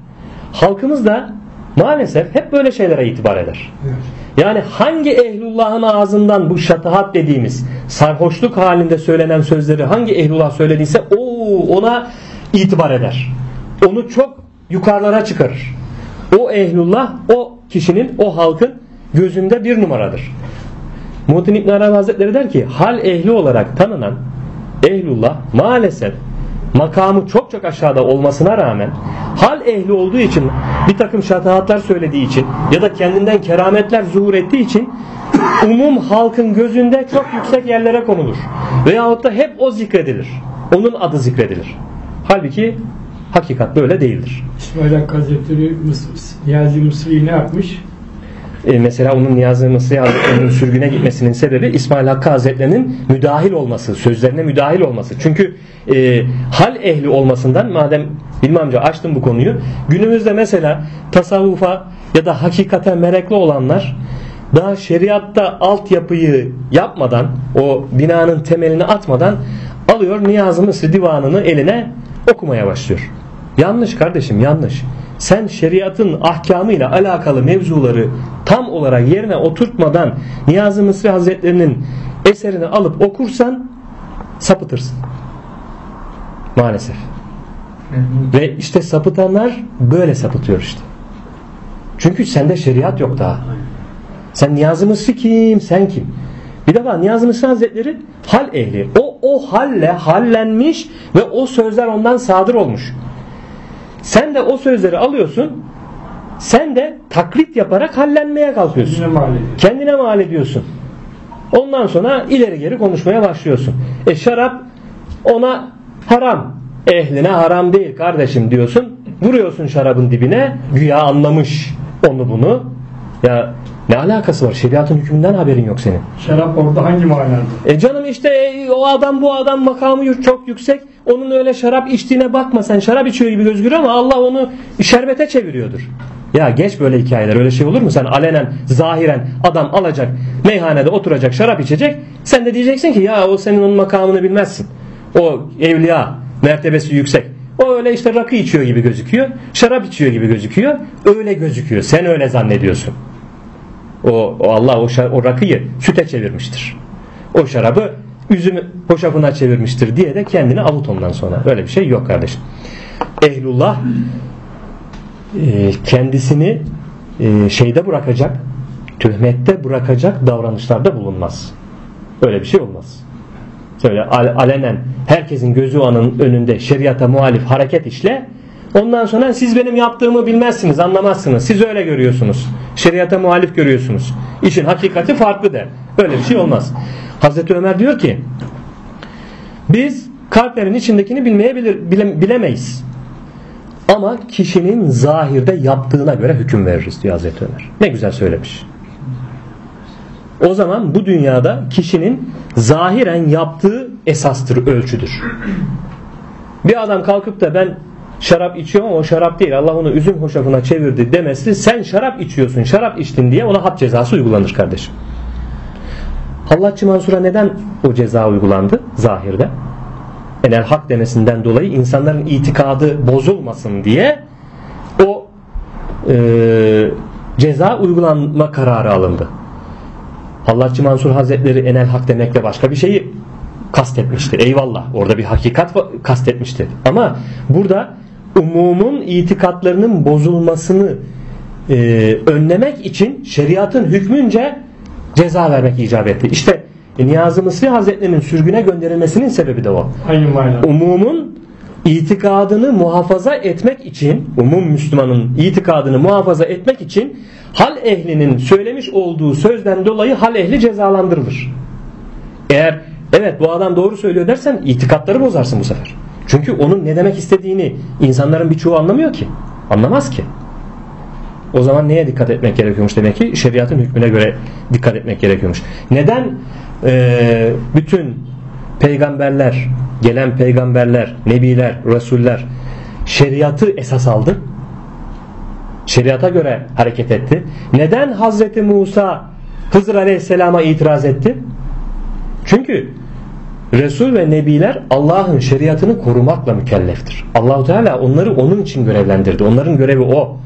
Halkımız da maalesef hep böyle şeylere itibar eder. Yani hangi ehlullahın ağzından bu şatahat dediğimiz sarhoşluk halinde söylenen sözleri hangi ehlullah söylediyse o ona itibar eder. Onu çok yukarılara çıkarır. O ehlullah o kişinin o halkın gözünde bir numaradır. Muhittin İbn Arabi Hazretleri der ki hal ehli olarak tanınan ehlullah maalesef makamı çok çok aşağıda olmasına rağmen hal ehli olduğu için bir takım şatahatlar söylediği için ya da kendinden kerametler zuhur ettiği için umum halkın gözünde çok yüksek yerlere konulur. Veyahut da hep o zikredilir. Onun adı zikredilir. Halbuki hakikat böyle değildir. İsmail Hakkı Hazretleri Niyazi Mısri'yi ne yapmış? E, mesela onun Niyazi Mısri Hazretleri'nin sürgüne gitmesinin sebebi İsmail Hakkı Hazretleri'nin müdahil olması, sözlerine müdahil olması. Çünkü e, hal ehli olmasından madem Bilmem amca açtım bu konuyu. Günümüzde mesela tasavvufa ya da hakikate meraklı olanlar daha şeriatta altyapıyı yapmadan o binanın temelini atmadan alıyor Niyazi Mısri divanını eline okumaya başlıyor. Yanlış kardeşim yanlış. Sen şeriatın ahkamıyla alakalı mevzuları tam olarak yerine oturtmadan Niyazi Mısri Hazretlerinin eserini alıp okursan sapıtırsın. Maalesef. Ve işte sapıtanlar böyle sapıtıyor işte. Çünkü sende şeriat yok daha. Sen Niyazi Mısri kim? Sen kim? Bir defa Niyazi Mısri Hazretleri hal ehli. O o halle hallenmiş ve o sözler ondan sadır olmuş. Sen de o sözleri alıyorsun. Sen de taklit yaparak hallenmeye kalkıyorsun. Kendine mal. Kendine mal ediyorsun. Ondan sonra ileri geri konuşmaya başlıyorsun. E şarap ona haram. Ehline haram değil kardeşim diyorsun. Vuruyorsun şarabın dibine. Güya anlamış onu bunu. Ya ne alakası var? Şeriatın hükmünden haberin yok senin. Şarap orada hangi manada? E canım işte e, o adam bu adam makamı çok yüksek. Onun öyle şarap içtiğine bakma sen şarap içiyor gibi gözüküyor ama Allah onu şerbete çeviriyordur. Ya geç böyle hikayeler öyle şey olur mu? Sen alenen zahiren adam alacak meyhanede oturacak şarap içecek. Sen de diyeceksin ki ya o senin onun makamını bilmezsin. O evliya mertebesi yüksek. O öyle işte rakı içiyor gibi gözüküyor. Şarap içiyor gibi gözüküyor. Öyle gözüküyor. Sen öyle zannediyorsun. O, o Allah o, şar- o rakıyı süte çevirmiştir. O şarabı üzüm hoşafına çevirmiştir diye de kendini avut ondan sonra. Böyle bir şey yok kardeşim. Ehlullah e, kendisini e, şeyde bırakacak, töhmette bırakacak davranışlarda bulunmaz. Öyle bir şey olmaz. Şöyle al- alenen herkesin gözü anın önünde şeriata muhalif hareket işle Ondan sonra siz benim yaptığımı bilmezsiniz, anlamazsınız. Siz öyle görüyorsunuz. Şeriata muhalif görüyorsunuz. İşin hakikati farklı der. Öyle bir şey olmaz. Hazreti Ömer diyor ki biz kalplerin içindekini bilmeyebilir, bile, bilemeyiz. Ama kişinin zahirde yaptığına göre hüküm veririz diyor Hazreti Ömer. Ne güzel söylemiş. O zaman bu dünyada kişinin zahiren yaptığı esastır, ölçüdür. Bir adam kalkıp da ben şarap içiyorum ama o şarap değil Allah onu üzüm hoşafına çevirdi demesi sen şarap içiyorsun şarap içtin diye ona hap cezası uygulanır kardeşim. Hallatçı Mansur'a neden o ceza uygulandı zahirde? Enel hak demesinden dolayı insanların itikadı bozulmasın diye o e, ceza uygulanma kararı alındı. Hallatçı Mansur Hazretleri enel hak demekle başka bir şeyi kastetmişti. Eyvallah orada bir hakikat kastetmişti. Ama burada umumun itikatlarının bozulmasını e, önlemek için şeriatın hükmünce ceza vermek icap etti. İşte e, Niyazi Mısri Hazretleri'nin sürgüne gönderilmesinin sebebi de o. Aynı manada. Umumun itikadını muhafaza etmek için, umum Müslümanın itikadını muhafaza etmek için hal ehlinin söylemiş olduğu sözden dolayı hal ehli cezalandırılır. Eğer evet bu adam doğru söylüyor dersen itikatları bozarsın bu sefer. Çünkü onun ne demek istediğini insanların birçoğu anlamıyor ki. Anlamaz ki. O zaman neye dikkat etmek gerekiyormuş demek ki? Şeriatın hükmüne göre dikkat etmek gerekiyormuş. Neden e, bütün peygamberler, gelen peygamberler, nebiler, rasuller şeriatı esas aldı? Şeriata göre hareket etti. Neden Hazreti Musa Hızır Aleyhisselam'a itiraz etti? Çünkü Resul ve Nebiler Allah'ın şeriatını korumakla mükelleftir. Allahu Teala onları onun için görevlendirdi. Onların görevi o.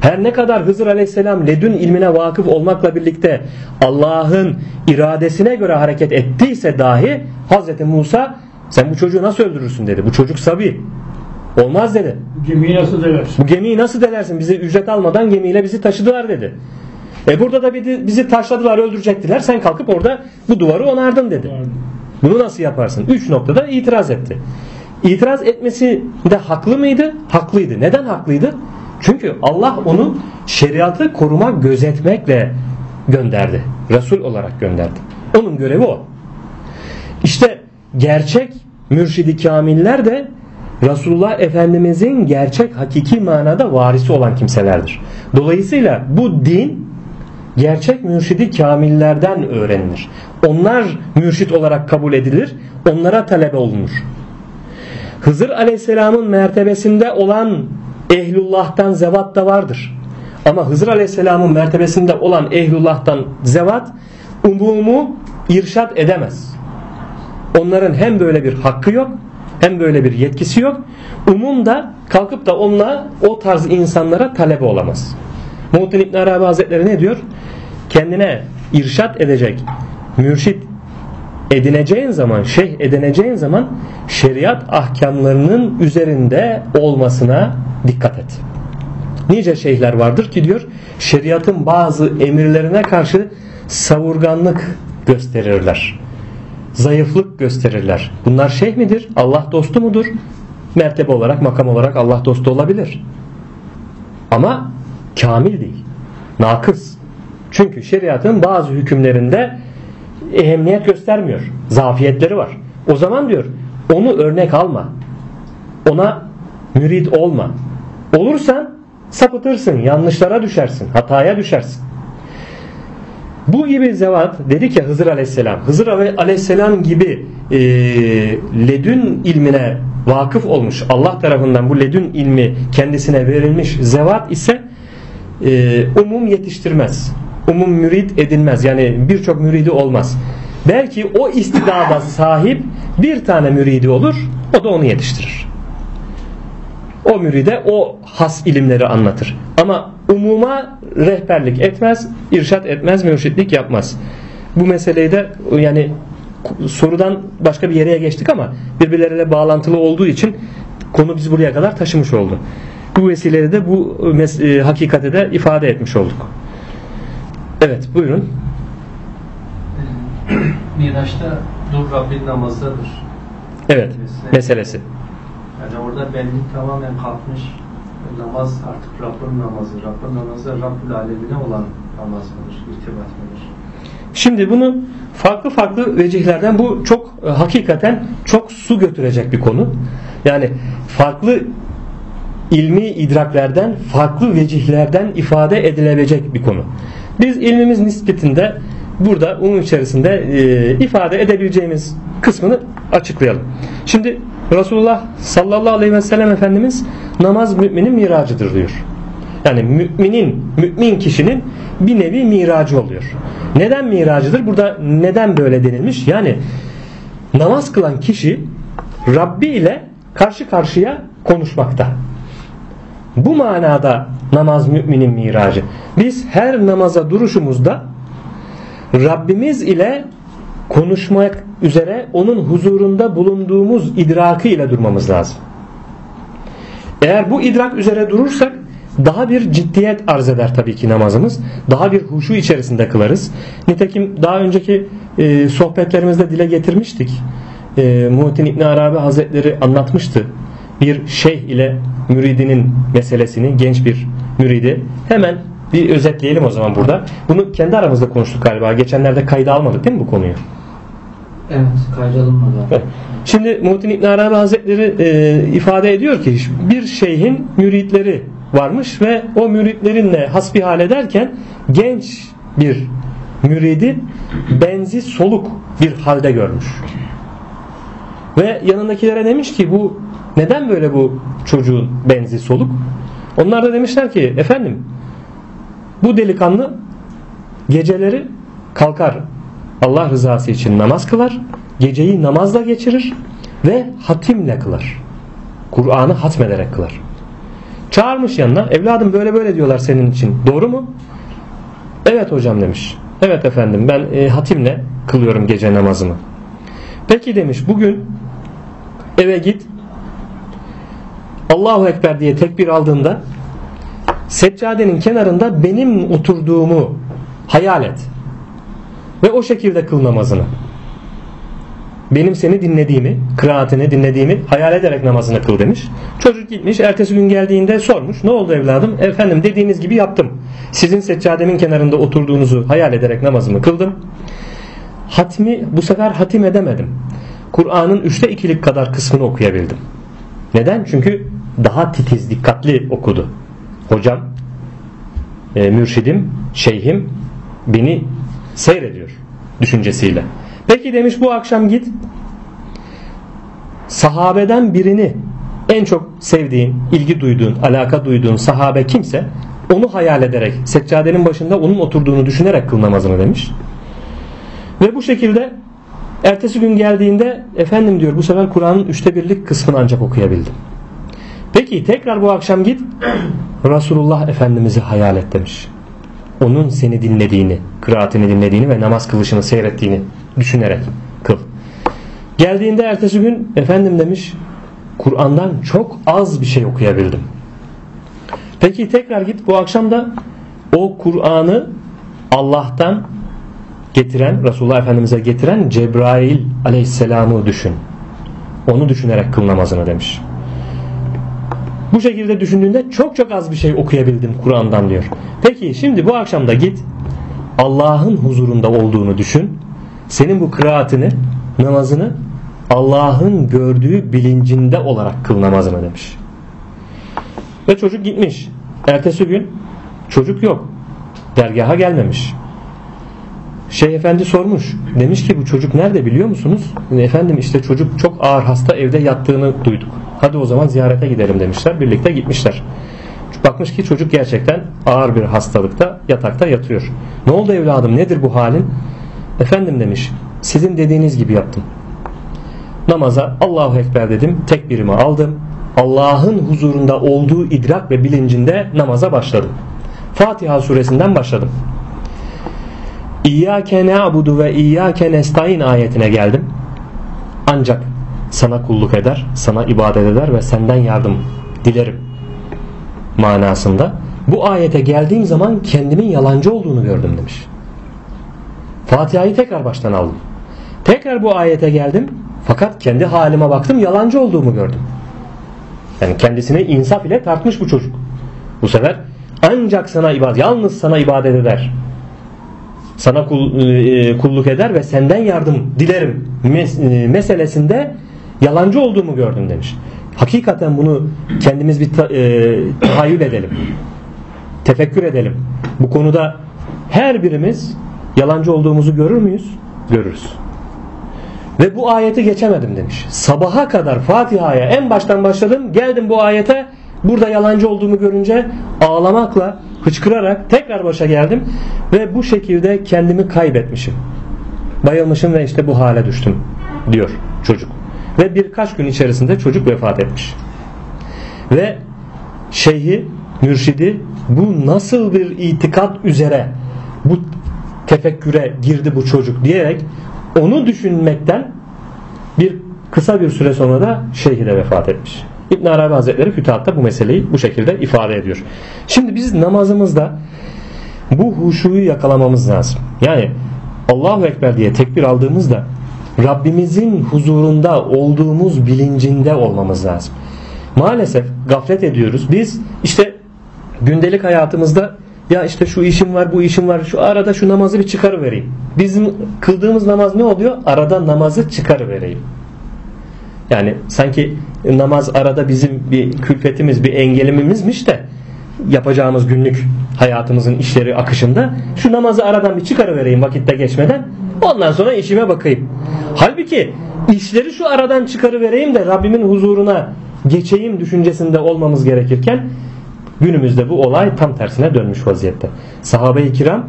Her ne kadar Hızır Aleyhisselam ledün ilmine vakıf olmakla birlikte Allah'ın iradesine göre hareket ettiyse dahi Hazreti Musa sen bu çocuğu nasıl öldürürsün dedi. Bu çocuk sabi. Olmaz dedi. Gemiyi nasıl delersin? Bu gemiyi nasıl delersin? Bizi ücret almadan gemiyle bizi taşıdılar dedi. E burada da bizi taşladılar öldürecektiler. Sen kalkıp orada bu duvarı onardın dedi. Bunu nasıl yaparsın? Üç noktada itiraz etti. İtiraz etmesi de haklı mıydı? Haklıydı. Neden haklıydı? Çünkü Allah onu şeriatı koruma gözetmekle gönderdi. Resul olarak gönderdi. Onun görevi o. İşte gerçek mürşidi kamiller de Resulullah Efendimizin gerçek hakiki manada varisi olan kimselerdir. Dolayısıyla bu din gerçek mürşidi kamillerden öğrenilir. Onlar mürşit olarak kabul edilir. Onlara talebe olunur. Hızır Aleyhisselam'ın mertebesinde olan ehlullah'tan zevat da vardır. Ama Hızır Aleyhisselam'ın mertebesinde olan ehlullah'tan zevat umumu irşat edemez. Onların hem böyle bir hakkı yok hem böyle bir yetkisi yok. Umum da kalkıp da onunla o tarz insanlara talebe olamaz. Muhittin İbn Arabi Hazretleri ne diyor? Kendine irşat edecek mürşit edineceğin zaman, şeyh edineceğin zaman şeriat ahkamlarının üzerinde olmasına dikkat et. Nice şeyhler vardır ki diyor şeriatın bazı emirlerine karşı savurganlık gösterirler. Zayıflık gösterirler. Bunlar şeyh midir? Allah dostu mudur? Mertebe olarak, makam olarak Allah dostu olabilir. Ama kamil değil. Nakıs. Çünkü şeriatın bazı hükümlerinde ehemmiyet göstermiyor. Zafiyetleri var. O zaman diyor onu örnek alma. Ona mürid olma. Olursan sapıtırsın, yanlışlara düşersin, hataya düşersin. Bu gibi zevat dedi ki Hızır Aleyhisselam. Hızır Aleyhisselam gibi e, ledün ilmine vakıf olmuş Allah tarafından bu ledün ilmi kendisine verilmiş zevat ise e, umum yetiştirmez. Umum mürid edilmez. Yani birçok müridi olmaz. Belki o istidada sahip bir tane müridi olur. O da onu yetiştirir. O müride o has ilimleri anlatır. Ama umuma rehberlik etmez, irşat etmez, mürşitlik yapmaz. Bu meseleyi de yani sorudan başka bir yere geçtik ama birbirleriyle bağlantılı olduğu için konu biz buraya kadar taşımış oldu. Bu vesileyle de bu e, hakikate de ifade etmiş olduk. Evet buyurun. Miraç'ta dur Rabbin namazıdır. Evet meselesi. Yani orada benlik tamamen kalkmış. Namaz artık Rabbin namazı. Rabbin namazı Rabbül alemine olan namaz mıdır? İrtibat mıdır? Şimdi bunu farklı farklı vecihlerden bu çok e, hakikaten çok su götürecek bir konu. Yani farklı ilmi idraklerden farklı vecihlerden ifade edilebilecek bir konu. Biz ilmimiz nispetinde burada onun içerisinde e, ifade edebileceğimiz kısmını açıklayalım. Şimdi Resulullah sallallahu aleyhi ve sellem Efendimiz namaz müminin miracıdır diyor. Yani müminin, mümin kişinin bir nevi miracı oluyor. Neden miracıdır? Burada neden böyle denilmiş? Yani namaz kılan kişi Rabbi ile karşı karşıya konuşmakta. Bu manada namaz müminin miracı. Biz her namaza duruşumuzda Rabbimiz ile konuşmak üzere onun huzurunda bulunduğumuz idrakı ile durmamız lazım. Eğer bu idrak üzere durursak daha bir ciddiyet arz eder tabii ki namazımız. Daha bir huşu içerisinde kılarız. Nitekim daha önceki e, sohbetlerimizde dile getirmiştik. E, Muhittin İbn Arabi Hazretleri anlatmıştı. Bir şeyh ile müridinin meselesini genç bir müridi hemen bir özetleyelim o zaman burada. Bunu kendi aramızda konuştuk galiba. Geçenlerde kayda almadık değil mi bu konuyu? Evet, kaydalınmadı. Evet. Şimdi Muhittin İbn Arabi Hazretleri e, ifade ediyor ki bir şeyhin müritleri varmış ve o müritlerinle hasbihal ederken genç bir müridi benzi soluk bir halde görmüş. Ve yanındakilere demiş ki bu neden böyle bu çocuğun benzi soluk? Onlar da demişler ki efendim bu delikanlı geceleri kalkar Allah rızası için namaz kılar, geceyi namazla geçirir ve hatimle kılar. Kur'an'ı hatmederek kılar. Çağırmış yanına. Evladım böyle böyle diyorlar senin için. Doğru mu? Evet hocam demiş. Evet efendim ben e, hatimle kılıyorum gece namazımı. Peki demiş bugün eve git Allahu Ekber diye tekbir aldığında seccadenin kenarında benim oturduğumu hayal et. Ve o şekilde kıl namazını. Benim seni dinlediğimi, kıraatini dinlediğimi hayal ederek namazını kıl demiş. Çocuk gitmiş, ertesi gün geldiğinde sormuş. Ne oldu evladım? Efendim dediğiniz gibi yaptım. Sizin seccademin kenarında oturduğunuzu hayal ederek namazımı kıldım. Hatmi bu sefer hatim edemedim. Kur'an'ın üçte ikilik kadar kısmını okuyabildim. Neden? Çünkü daha titiz, dikkatli okudu. Hocam, e, mürşidim, şeyhim beni seyrediyor düşüncesiyle. Peki demiş bu akşam git sahabeden birini en çok sevdiğin, ilgi duyduğun, alaka duyduğun sahabe kimse onu hayal ederek seccadenin başında onun oturduğunu düşünerek kıl namazını demiş. Ve bu şekilde ertesi gün geldiğinde efendim diyor bu sefer Kur'an'ın üçte birlik kısmını ancak okuyabildim. Peki tekrar bu akşam git Resulullah Efendimiz'i hayal et demiş. Onun seni dinlediğini, kıraatini dinlediğini ve namaz kılışını seyrettiğini düşünerek kıl. Geldiğinde ertesi gün efendim demiş Kur'an'dan çok az bir şey okuyabildim. Peki tekrar git bu akşam da o Kur'an'ı Allah'tan getiren Resulullah Efendimiz'e getiren Cebrail aleyhisselamı düşün. Onu düşünerek kıl namazını demiş. Bu şekilde düşündüğünde çok çok az bir şey okuyabildim Kur'an'dan diyor. Peki şimdi bu akşam da git Allah'ın huzurunda olduğunu düşün. Senin bu kıraatini, namazını Allah'ın gördüğü bilincinde olarak kıl namazını demiş. Ve çocuk gitmiş. Ertesi gün çocuk yok. Dergaha gelmemiş. Şeyh efendi sormuş. Demiş ki bu çocuk nerede biliyor musunuz? Efendim işte çocuk çok ağır hasta evde yattığını duyduk. Hadi o zaman ziyarete gidelim demişler. Birlikte gitmişler. Bakmış ki çocuk gerçekten ağır bir hastalıkta yatakta yatıyor. Ne oldu evladım nedir bu halin? Efendim demiş sizin dediğiniz gibi yaptım. Namaza Allahu Ekber dedim. Tekbirimi aldım. Allah'ın huzurunda olduğu idrak ve bilincinde namaza başladım. Fatiha suresinden başladım. İyyâke ne'abudu ve iyyâke nestaîn ayetine geldim. Ancak sana kulluk eder, sana ibadet eder ve senden yardım dilerim manasında. Bu ayete geldiğim zaman kendimin yalancı olduğunu gördüm demiş. Fatiha'yı tekrar baştan aldım. Tekrar bu ayete geldim. Fakat kendi halime baktım yalancı olduğumu gördüm. Yani kendisine insaf ile tartmış bu çocuk. Bu sefer ancak sana ibadet, yalnız sana ibadet eder. sana kul, e, kulluk eder ve senden yardım dilerim mes- e, meselesinde yalancı olduğumu gördüm demiş. Hakikaten bunu kendimiz bir ta, e, tahayyül edelim. Tefekkür edelim. Bu konuda her birimiz yalancı olduğumuzu görür müyüz? Görürüz. Ve bu ayeti geçemedim demiş. Sabaha kadar Fatiha'ya en baştan başladım. Geldim bu ayete. Burada yalancı olduğumu görünce ağlamakla, hıçkırarak tekrar başa geldim. Ve bu şekilde kendimi kaybetmişim. Bayılmışım ve işte bu hale düştüm diyor çocuk. Ve birkaç gün içerisinde çocuk vefat etmiş. Ve şeyhi, mürşidi bu nasıl bir itikat üzere bu tefekküre girdi bu çocuk diyerek onu düşünmekten bir kısa bir süre sonra da şeyhi de vefat etmiş. İbn Arabi Hazretleri Fütuhat'ta bu meseleyi bu şekilde ifade ediyor. Şimdi biz namazımızda bu huşuyu yakalamamız lazım. Yani Allahu Ekber diye tekbir aldığımızda Rabbimizin huzurunda olduğumuz bilincinde olmamız lazım. Maalesef gaflet ediyoruz. Biz işte gündelik hayatımızda ya işte şu işim var bu işim var şu arada şu namazı bir çıkarıvereyim. Bizim kıldığımız namaz ne oluyor? Arada namazı çıkarıvereyim. Yani sanki namaz arada bizim bir külfetimiz bir engelimimizmiş de yapacağımız günlük hayatımızın işleri akışında şu namazı aradan bir çıkarıvereyim vakitte geçmeden ondan sonra işime bakayım. Halbuki işleri şu aradan çıkarıvereyim de Rabbimin huzuruna geçeyim düşüncesinde olmamız gerekirken günümüzde bu olay tam tersine dönmüş vaziyette. Sahabe-i kiram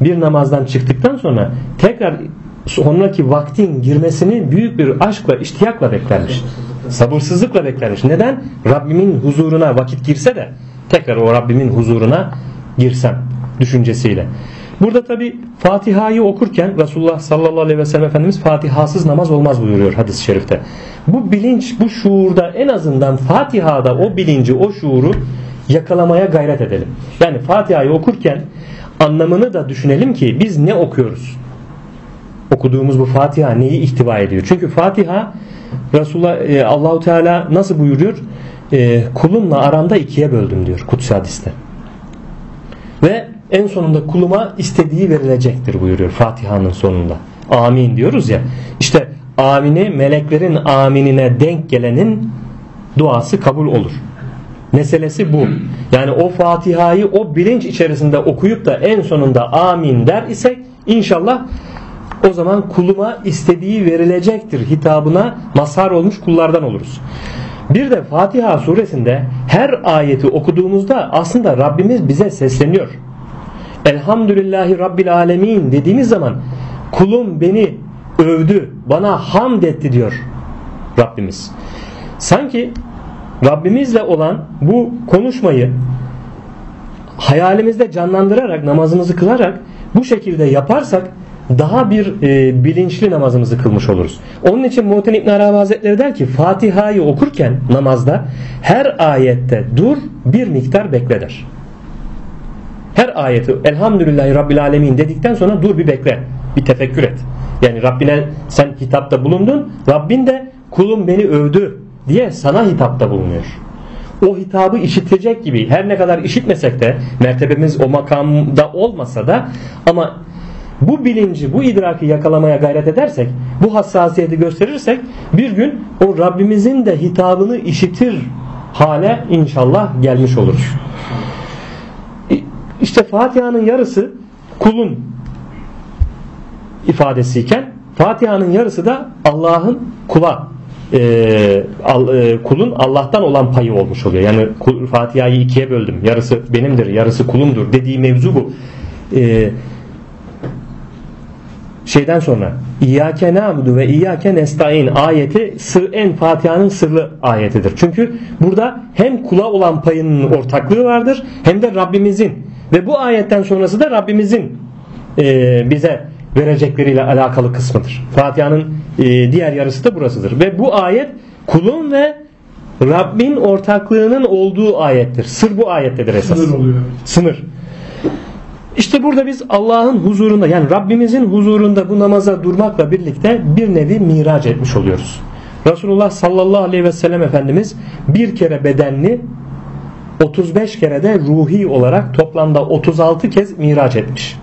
bir namazdan çıktıktan sonra tekrar sonraki vaktin girmesini büyük bir aşkla, iştiyakla beklermiş. Sabırsızlıkla beklermiş. Neden? Rabbimin huzuruna vakit girse de tekrar o Rabbimin huzuruna girsem düşüncesiyle. Burada tabi Fatiha'yı okurken Resulullah sallallahu aleyhi ve sellem Efendimiz Fatihasız namaz olmaz buyuruyor hadis-i şerifte. Bu bilinç, bu şuurda en azından Fatiha'da o bilinci, o şuuru yakalamaya gayret edelim. Yani Fatiha'yı okurken anlamını da düşünelim ki biz ne okuyoruz? Okuduğumuz bu Fatiha neyi ihtiva ediyor? Çünkü Fatiha Resulullah e, Allahu Teala nasıl buyuruyor? E, kulumla aramda ikiye böldüm diyor kutsi hadiste. Ve en sonunda kuluma istediği verilecektir buyuruyor Fatiha'nın sonunda. Amin diyoruz ya. İşte amini meleklerin aminine denk gelenin duası kabul olur. Meselesi bu. Yani o Fatiha'yı o bilinç içerisinde okuyup da en sonunda amin der isek inşallah o zaman kuluma istediği verilecektir hitabına mazhar olmuş kullardan oluruz. Bir de Fatiha suresinde her ayeti okuduğumuzda aslında Rabbimiz bize sesleniyor. Elhamdülillahi Rabbil Alemin dediğimiz zaman kulum beni övdü, bana hamd etti diyor Rabbimiz. Sanki Rabbimizle olan bu konuşmayı hayalimizde canlandırarak, namazımızı kılarak bu şekilde yaparsak daha bir e, bilinçli namazımızı kılmış oluruz. Onun için Muhten İbn Arabi Hazretleri der ki Fatiha'yı okurken namazda her ayette dur bir miktar bekle der. Her ayeti Elhamdülillahi Rabbil Alemin dedikten sonra dur bir bekle. Bir tefekkür et. Yani Rabbine sen hitapta bulundun. Rabbin de kulum beni övdü diye sana hitapta bulunuyor. O hitabı işitecek gibi her ne kadar işitmesek de mertebemiz o makamda olmasa da ama bu bilinci, bu idraki yakalamaya gayret edersek, bu hassasiyeti gösterirsek bir gün o Rabbimizin de hitabını işitir hale inşallah gelmiş oluruz. İşte Fatiha'nın yarısı kulun ifadesiyken Fatiha'nın yarısı da Allah'ın kula e, al, e, kulun Allah'tan olan payı olmuş oluyor. Yani Fatiha'yı ikiye böldüm. Yarısı benimdir, yarısı kulumdur dediği mevzu bu. E, şeyden sonra İyyâke nâbudu ve İyyâke nestaîn ayeti sır, en Fatiha'nın sırlı ayetidir. Çünkü burada hem kula olan payının ortaklığı vardır hem de Rabbimizin ve bu ayetten sonrası da Rabbimizin e, bize verecekleriyle alakalı kısmıdır. Fatiha'nın e, diğer yarısı da burasıdır. Ve bu ayet kulun ve Rabbin ortaklığının olduğu ayettir. Sır bu ayettedir esas. Sınır oluyor. Sınır. İşte burada biz Allah'ın huzurunda yani Rabbimizin huzurunda bu namaza durmakla birlikte bir nevi miraç etmiş oluyoruz. Resulullah sallallahu aleyhi ve sellem Efendimiz bir kere bedenli 35 kere de ruhi olarak toplamda 36 kez miraç etmiş.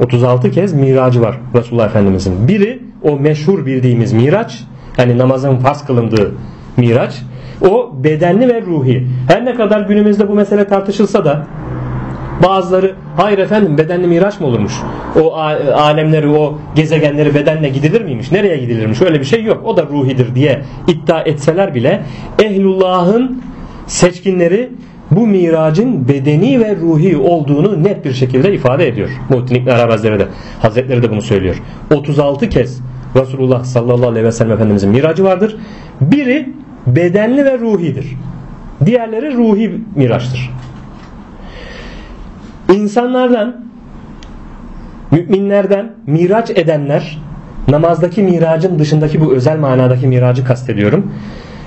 36 kez miracı var Resulullah Efendimizin. Biri o meşhur bildiğimiz miraç. Yani namazın farz kılındığı miraç. O bedenli ve ruhi. Her ne kadar günümüzde bu mesele tartışılsa da bazıları hayır efendim bedenli miraç mı olurmuş? O alemleri o gezegenleri bedenle gidilir miymiş? Nereye gidilirmiş? Öyle bir şey yok. O da ruhidir diye iddia etseler bile ehlullah'ın seçkinleri bu miracın bedeni ve ruhi olduğunu net bir şekilde ifade ediyor. Muhittin İbn Arabi Hazretleri de, Hazretleri de bunu söylüyor. 36 kez Resulullah sallallahu aleyhi ve sellem Efendimizin miracı vardır. Biri bedenli ve ruhidir. Diğerleri ruhi miraçtır. İnsanlardan müminlerden miraç edenler namazdaki miracın dışındaki bu özel manadaki miracı kastediyorum.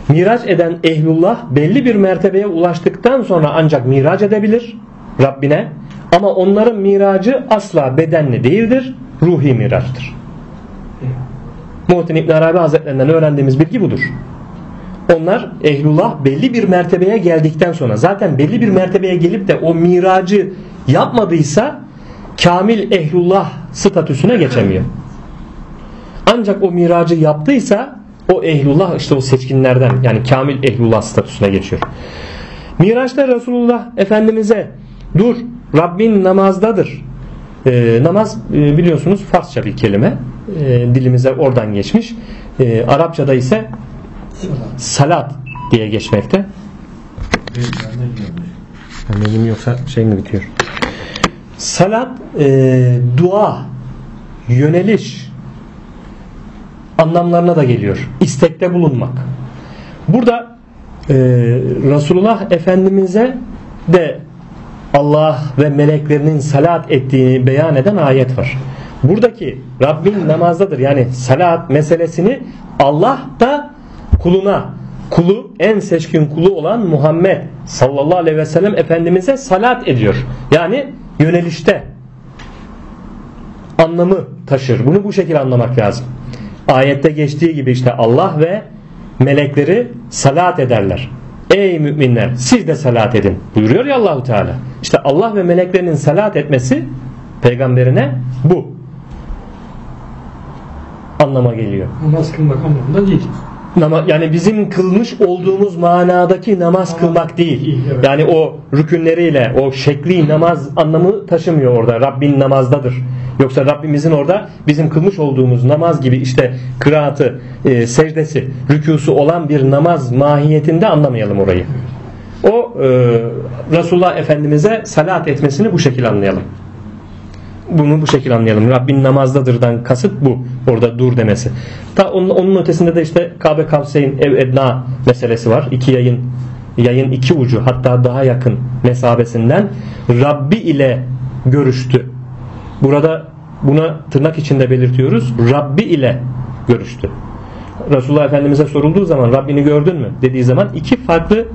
Miraç eden ehlullah belli bir mertebeye ulaştıktan sonra ancak miraç edebilir Rabbine ama onların miracı asla bedenli değildir, ruhi miraçtır. Muhittin İbn Arabi Hazretlerinden öğrendiğimiz bilgi budur. Onlar ehlullah belli bir mertebeye geldikten sonra zaten belli bir mertebeye gelip de o miracı yapmadıysa kamil ehlullah statüsüne geçemiyor. Ancak o miracı yaptıysa o ehlullah işte o seçkinlerden yani kamil ehlullah statüsüne geçiyor. Miraçta Resulullah Efendimiz'e dur Rabbin namazdadır. Ee, namaz e, biliyorsunuz Farsça bir kelime. Ee, dilimize oradan geçmiş. Ee, Arapçada ise salat diye geçmekte. Benim yoksa şey mi bitiyor? Salat e, dua, yöneliş anlamlarına da geliyor. İstekte bulunmak. Burada e, Resulullah Efendimiz'e de Allah ve meleklerinin salat ettiğini beyan eden ayet var. Buradaki Rabbin namazdadır. Yani salat meselesini Allah da kuluna kulu en seçkin kulu olan Muhammed sallallahu aleyhi ve sellem Efendimiz'e salat ediyor. Yani yönelişte anlamı taşır. Bunu bu şekilde anlamak lazım. Ayette geçtiği gibi işte Allah ve melekleri salat ederler. Ey müminler siz de salat edin buyuruyor ya Allahu Teala. İşte Allah ve meleklerinin salat etmesi peygamberine bu anlama geliyor. Namaz kılmak anlamında değil. Yani bizim kılmış olduğumuz manadaki namaz kılmak değil. Yani o rükünleriyle o şekli namaz anlamı taşımıyor orada. Rabbin namazdadır. Yoksa Rabbimizin orada bizim kılmış olduğumuz namaz gibi işte kıraatı, e, secdesi, rükûsu olan bir namaz mahiyetinde anlamayalım orayı. O e, Resulullah Efendimiz'e salat etmesini bu şekilde anlayalım. Bunu bu şekilde anlayalım. Rabbin namazdadırdan kasıt bu. Orada dur demesi. Ta onun, onun ötesinde de işte Kabe Kavseyn ev edna meselesi var. İki yayın yayın iki ucu hatta daha yakın mesabesinden Rabbi ile görüştü. Burada buna tırnak içinde belirtiyoruz. Rabbi ile görüştü. Resulullah Efendimiz'e sorulduğu zaman Rabbini gördün mü dediği zaman iki farklı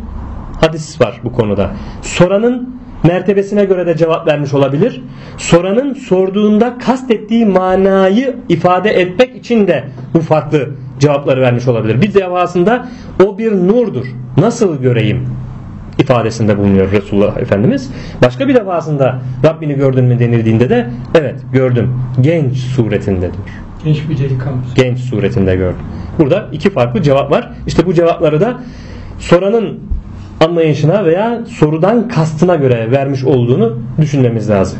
hadis var bu konuda. Soranın mertebesine göre de cevap vermiş olabilir. Soranın sorduğunda kastettiği manayı ifade etmek için de bu farklı cevapları vermiş olabilir. Bir devasında o bir nurdur. Nasıl göreyim? ifadesinde bulunuyor Resulullah Efendimiz. Başka bir defasında Rabbini gördün mü denildiğinde de evet gördüm. Genç suretinde diyor. Genç bir delikanlı. Genç suretinde gördüm. Burada iki farklı cevap var. İşte bu cevapları da soranın anlayışına veya sorudan kastına göre vermiş olduğunu düşünmemiz lazım.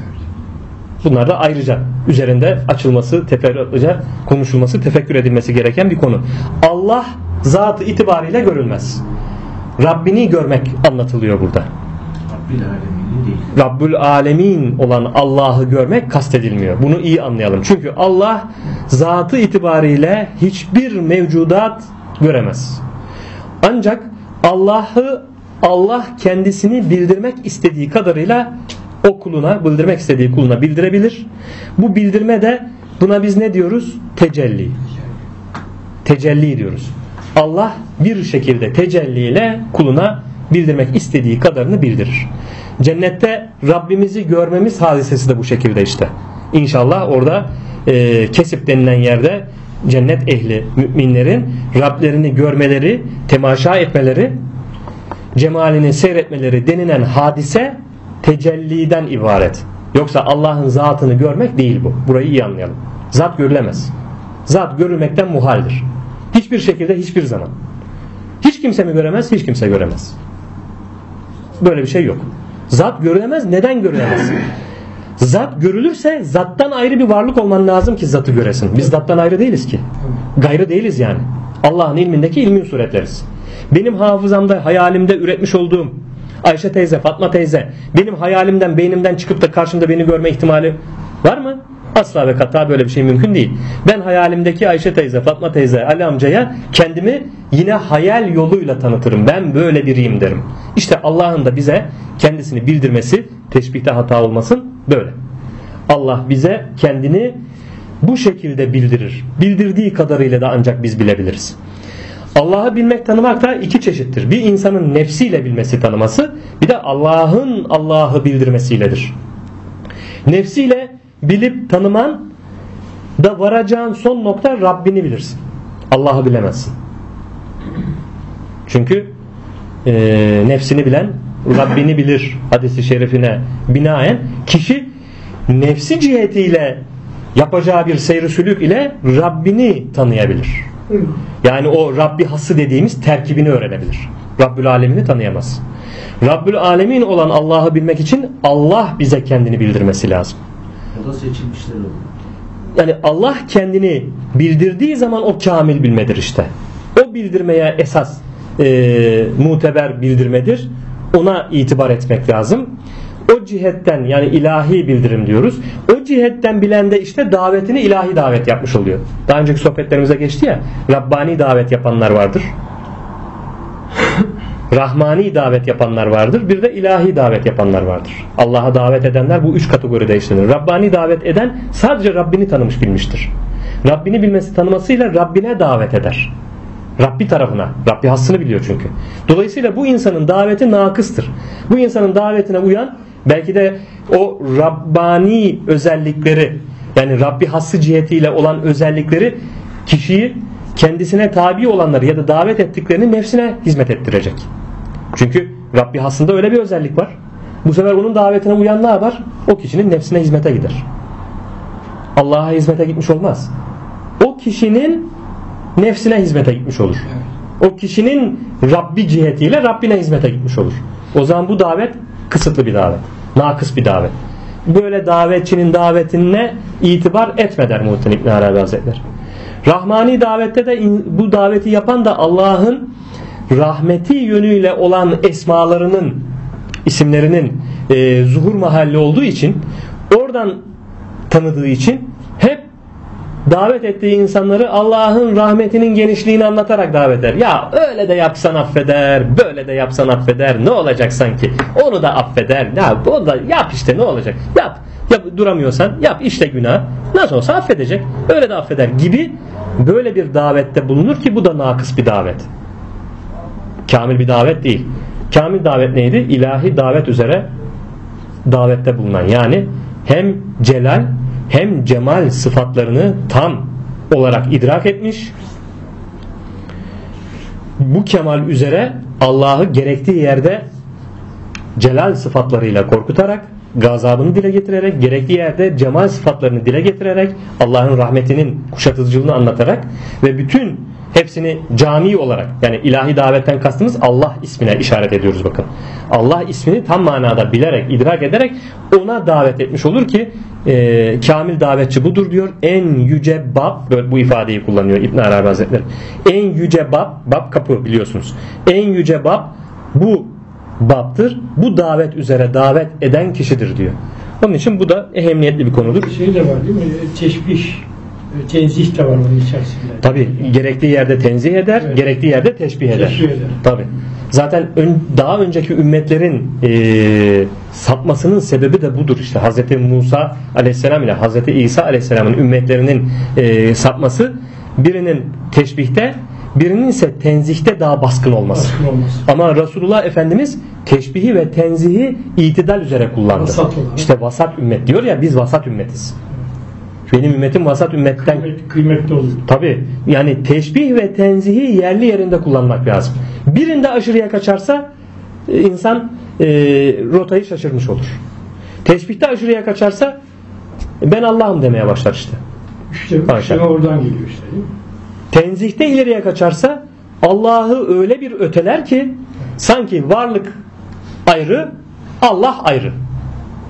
Bunlar da ayrıca üzerinde açılması, teferruatlıca konuşulması, tefekkür edilmesi gereken bir konu. Allah zatı itibariyle görülmez. Rabbini görmek anlatılıyor burada. Rabbil alemini değil. Rabbül Alemin olan Allah'ı görmek kastedilmiyor. Bunu iyi anlayalım. Çünkü Allah zatı itibariyle hiçbir mevcudat göremez. Ancak Allah'ı Allah kendisini bildirmek istediği kadarıyla o kuluna, bildirmek istediği kuluna bildirebilir. Bu bildirme de buna biz ne diyoruz? Tecelli. Tecelli diyoruz. Allah bir şekilde tecelliyle kuluna bildirmek istediği kadarını bildirir. Cennette Rabbimizi görmemiz hadisesi de bu şekilde işte. İnşallah orada e, kesip denilen yerde cennet ehli müminlerin Rablerini görmeleri, temaşa etmeleri, cemalini seyretmeleri denilen hadise tecelliden ibaret. Yoksa Allah'ın zatını görmek değil bu. Burayı iyi anlayalım. Zat görülemez. Zat görülmekten muhaldir. Hiçbir şekilde hiçbir zaman. Hiç kimse mi göremez? Hiç kimse göremez. Böyle bir şey yok. Zat görülemez. Neden görülemez? Zat görülürse zattan ayrı bir varlık olman lazım ki zatı göresin. Biz zattan ayrı değiliz ki. Gayrı değiliz yani. Allah'ın ilmindeki ilmi suretleriz. Benim hafızamda, hayalimde üretmiş olduğum Ayşe teyze, Fatma teyze benim hayalimden, beynimden çıkıp da karşımda beni görme ihtimali var mı? Asla ve kata böyle bir şey mümkün değil. Ben hayalimdeki Ayşe teyze, Fatma teyze, Ali amcaya kendimi yine hayal yoluyla tanıtırım. Ben böyle biriyim derim. İşte Allah'ın da bize kendisini bildirmesi, teşbihte hata olmasın böyle. Allah bize kendini bu şekilde bildirir. Bildirdiği kadarıyla da ancak biz bilebiliriz. Allah'ı bilmek tanımak da iki çeşittir. Bir insanın nefsiyle bilmesi tanıması bir de Allah'ın Allah'ı bildirmesiyledir. Nefsiyle bilip tanıman da varacağın son nokta Rabbini bilirsin. Allah'ı bilemezsin. Çünkü e, nefsini bilen Rabbini bilir hadisi şerifine binaen kişi nefsi cihetiyle yapacağı bir seyri sülük ile Rabbini tanıyabilir. Yani o Rabbi hası dediğimiz terkibini öğrenebilir. Rabbül alemini tanıyamaz. Rabbül alemin olan Allah'ı bilmek için Allah bize kendini bildirmesi lazım. O da seçilmişler oluyor. Yani Allah kendini bildirdiği zaman o kamil bilmedir işte. O bildirmeye esas e, muteber bildirmedir. Ona itibar etmek lazım. O cihetten yani ilahi bildirim diyoruz. O cihetten bilen de işte davetini ilahi davet yapmış oluyor. Daha önceki sohbetlerimize geçti ya. Rabbani davet yapanlar vardır. Rahmani davet yapanlar vardır. Bir de ilahi davet yapanlar vardır. Allah'a davet edenler bu üç kategoride işlenir. Rabbani davet eden sadece Rabbini tanımış bilmiştir. Rabbini bilmesi tanımasıyla Rabbine davet eder. Rabbi tarafına. Rabbi hassını biliyor çünkü. Dolayısıyla bu insanın daveti nakıstır. Bu insanın davetine uyan belki de o Rabbani özellikleri yani Rabbi hası cihetiyle olan özellikleri kişiyi kendisine tabi olanları ya da davet ettiklerini nefsine hizmet ettirecek. Çünkü Rabbi hasında öyle bir özellik var. Bu sefer onun davetine uyan ne yapar? O kişinin nefsine hizmete gider. Allah'a hizmete gitmiş olmaz. O kişinin nefsine hizmete gitmiş olur. O kişinin Rabbi cihetiyle Rabbine hizmete gitmiş olur. O zaman bu davet kısıtlı bir davet. Nakıs bir davet. Böyle davetçinin davetine itibar etme der Muhittin İbn Arabi Hazretleri. Rahmani davette de bu daveti yapan da Allah'ın rahmeti yönüyle olan esmalarının isimlerinin e, zuhur mahalli olduğu için oradan tanıdığı için davet ettiği insanları Allah'ın rahmetinin genişliğini anlatarak davet eder. Ya öyle de yapsan affeder, böyle de yapsan affeder. Ne olacak sanki? Onu da affeder. Ya o da yap işte ne olacak? Yap. Yap duramıyorsan yap işte günah. Nasıl olsa affedecek. Öyle de affeder gibi böyle bir davette bulunur ki bu da nakıs bir davet. Kamil bir davet değil. Kamil davet neydi? İlahi davet üzere davette bulunan. Yani hem celal hem cemal sıfatlarını tam olarak idrak etmiş. Bu kemal üzere Allah'ı gerektiği yerde celal sıfatlarıyla korkutarak gazabını dile getirerek gerektiği yerde cemal sıfatlarını dile getirerek Allah'ın rahmetinin kuşatıcılığını anlatarak ve bütün hepsini cami olarak yani ilahi davetten kastımız Allah ismine işaret ediyoruz bakın. Allah ismini tam manada bilerek, idrak ederek ona davet etmiş olur ki e, kamil davetçi budur diyor. En yüce bab böyle bu ifadeyi kullanıyor İbn Arabi Hazretleri. En yüce bab, bab kapı biliyorsunuz. En yüce bab bu babtır. Bu davet üzere davet eden kişidir diyor. Onun için bu da ehemmiyetli bir konudur. Şey de var değil mi? Teşbih, tenzih de var onun içerisinde. Tabi gerektiği yerde tenzih eder, Evet. gerektiği yerde teşbih eder. Teşbih eder. Tabi. Zaten ön- daha önceki ümmetlerin e, sapmasının sebebi de budur işte. Hazreti Musa aleyhisselam ile Hazreti İsa aleyhisselamın ümmetlerinin e, sapması birinin teşbihte birinin ise tenzihte daha baskın olması. Baskın olması. Ama Resulullah Efendimiz teşbihi ve tenzihi itidal üzere kullandı. Vasat olarak. İşte vasat ümmet diyor ya biz vasat ümmetiz. Benim ümmetim vasat ümmetten Kıymet, kıymetli oluyor. Tabi yani teşbih ve tenzihi yerli yerinde kullanmak lazım. Birinde aşırıya kaçarsa e, insan e, rotayı şaşırmış olur. Teşbihte aşırıya kaçarsa ben Allah'ım demeye başlar işte. İşte işte oradan geliyor işte? Tenzihte ileriye kaçarsa Allah'ı öyle bir öteler ki sanki varlık ayrı, Allah ayrı.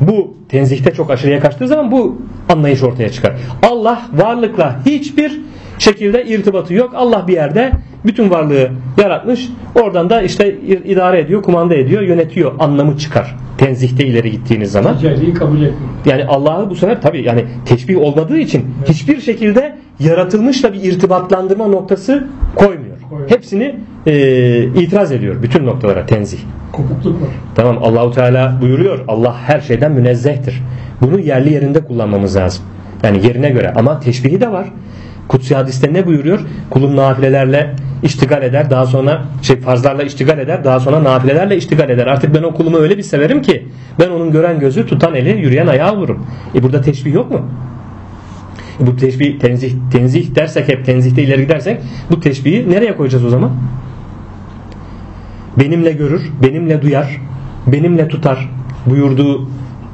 Bu tenzihte çok aşırıya kaçtığı zaman bu anlayış ortaya çıkar. Allah varlıkla hiçbir şekilde irtibatı yok. Allah bir yerde bütün varlığı yaratmış. Oradan da işte idare ediyor, kumanda ediyor, yönetiyor anlamı çıkar. Tenzihte ileri gittiğiniz zaman. Tecelliyi kabul etmiyor. Yani Allah'ı bu sefer tabii yani teşbih olmadığı için hiçbir şekilde yaratılmışla bir irtibatlandırma noktası koymuyor. Koymuyor. Hepsini e, itiraz ediyor bütün noktalara tenzih. Kopukluk var. Tamam Allahu Teala buyuruyor. Allah her şeyden münezzehtir. Bunu yerli yerinde kullanmamız lazım. Yani yerine göre ama teşbihi de var. Kutsi hadiste ne buyuruyor? Kulum nafilelerle iştigal eder. Daha sonra şey farzlarla iştigal eder. Daha sonra nafilelerle iştigal eder. Artık ben o kulumu öyle bir severim ki ben onun gören gözü, tutan eli, yürüyen ayağı olurum. E burada teşbih yok mu? E bu teşbih tenzih, tenzih dersek hep tenzihte ileri gidersek bu teşbihi nereye koyacağız o zaman? Benimle görür, benimle duyar, benimle tutar buyurduğu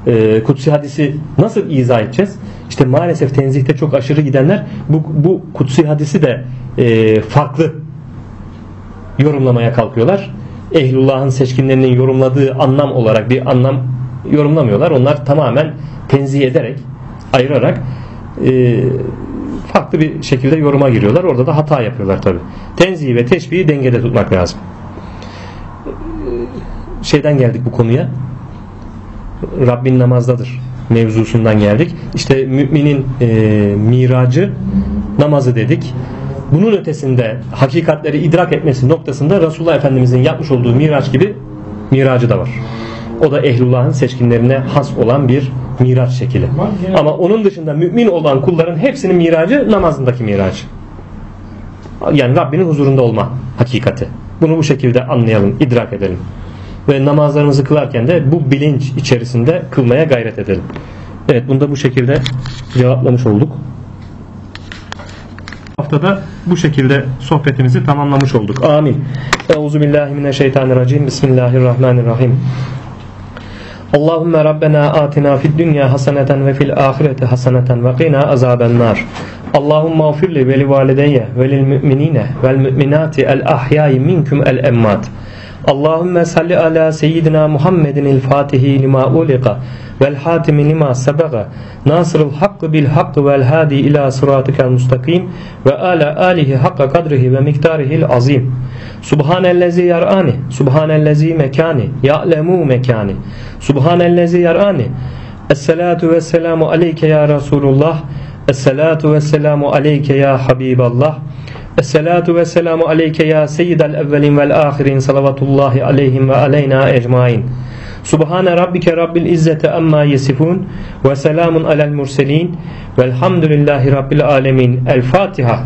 e, kutsi hadisi nasıl izah edeceğiz? İşte maalesef tenzihte çok aşırı gidenler bu, bu kutsi hadisi de e, farklı yorumlamaya kalkıyorlar. Ehlullah'ın seçkinlerinin yorumladığı anlam olarak bir anlam yorumlamıyorlar. Onlar tamamen tenzih ederek, ayırarak e, farklı bir şekilde yoruma giriyorlar. Orada da hata yapıyorlar tabi. Tenzihi ve teşbihi dengede tutmak lazım şeyden geldik bu konuya. Rabbin namazdadır mevzusundan geldik. İşte müminin e, miracı namazı dedik. Bunun ötesinde hakikatleri idrak etmesi noktasında Resulullah Efendimizin yapmış olduğu miraç gibi miracı da var. O da ehlullahın seçkinlerine has olan bir miraç şekli. Ama onun dışında mümin olan kulların hepsinin miracı namazındaki miracı. Yani Rabbinin huzurunda olma hakikati. Bunu bu şekilde anlayalım, idrak edelim. Ve namazlarımızı kılarken de bu bilinç içerisinde kılmaya gayret edelim. Evet bunu da bu şekilde cevaplamış olduk. Haftada bu şekilde sohbetimizi tamamlamış olduk. Amin. Euzubillahimineşşeytanirracim. Bismillahirrahmanirrahim. Allahümme Rabbena atina fid dünya haseneten ve fil ahireti haseneten ve qina azaben nar. Allahümme afirli ve li valideyye ve lil müminine vel müminati el ahyai minkum el emmat. Allahümme salli ala seyyidina Muhammedin el fatihi lima ulika vel hatimi lima sebaga nasırıl hakkı bil hakkı vel hadi ila sıratikel mustakim ve ala alihi hakka kadrihi ve miktarihil azim. Subhanellezi yar'ani, subhanellezi mekani, ya'lemu mekani, subhanellezi yar'ani. Esselatu ve selamu aleyke ya Resulullah, Esselatu ve selamu aleyke ya Habiballah. Esselatu ve selamu aleyke ya seyyidel evvelin vel ahirin salavatullahi aleyhim ve aleyna ecmain. Subhane rabbike rabbil izzete amma yesifun ve selamun alel murselin velhamdülillahi rabbil alemin. El Fatiha.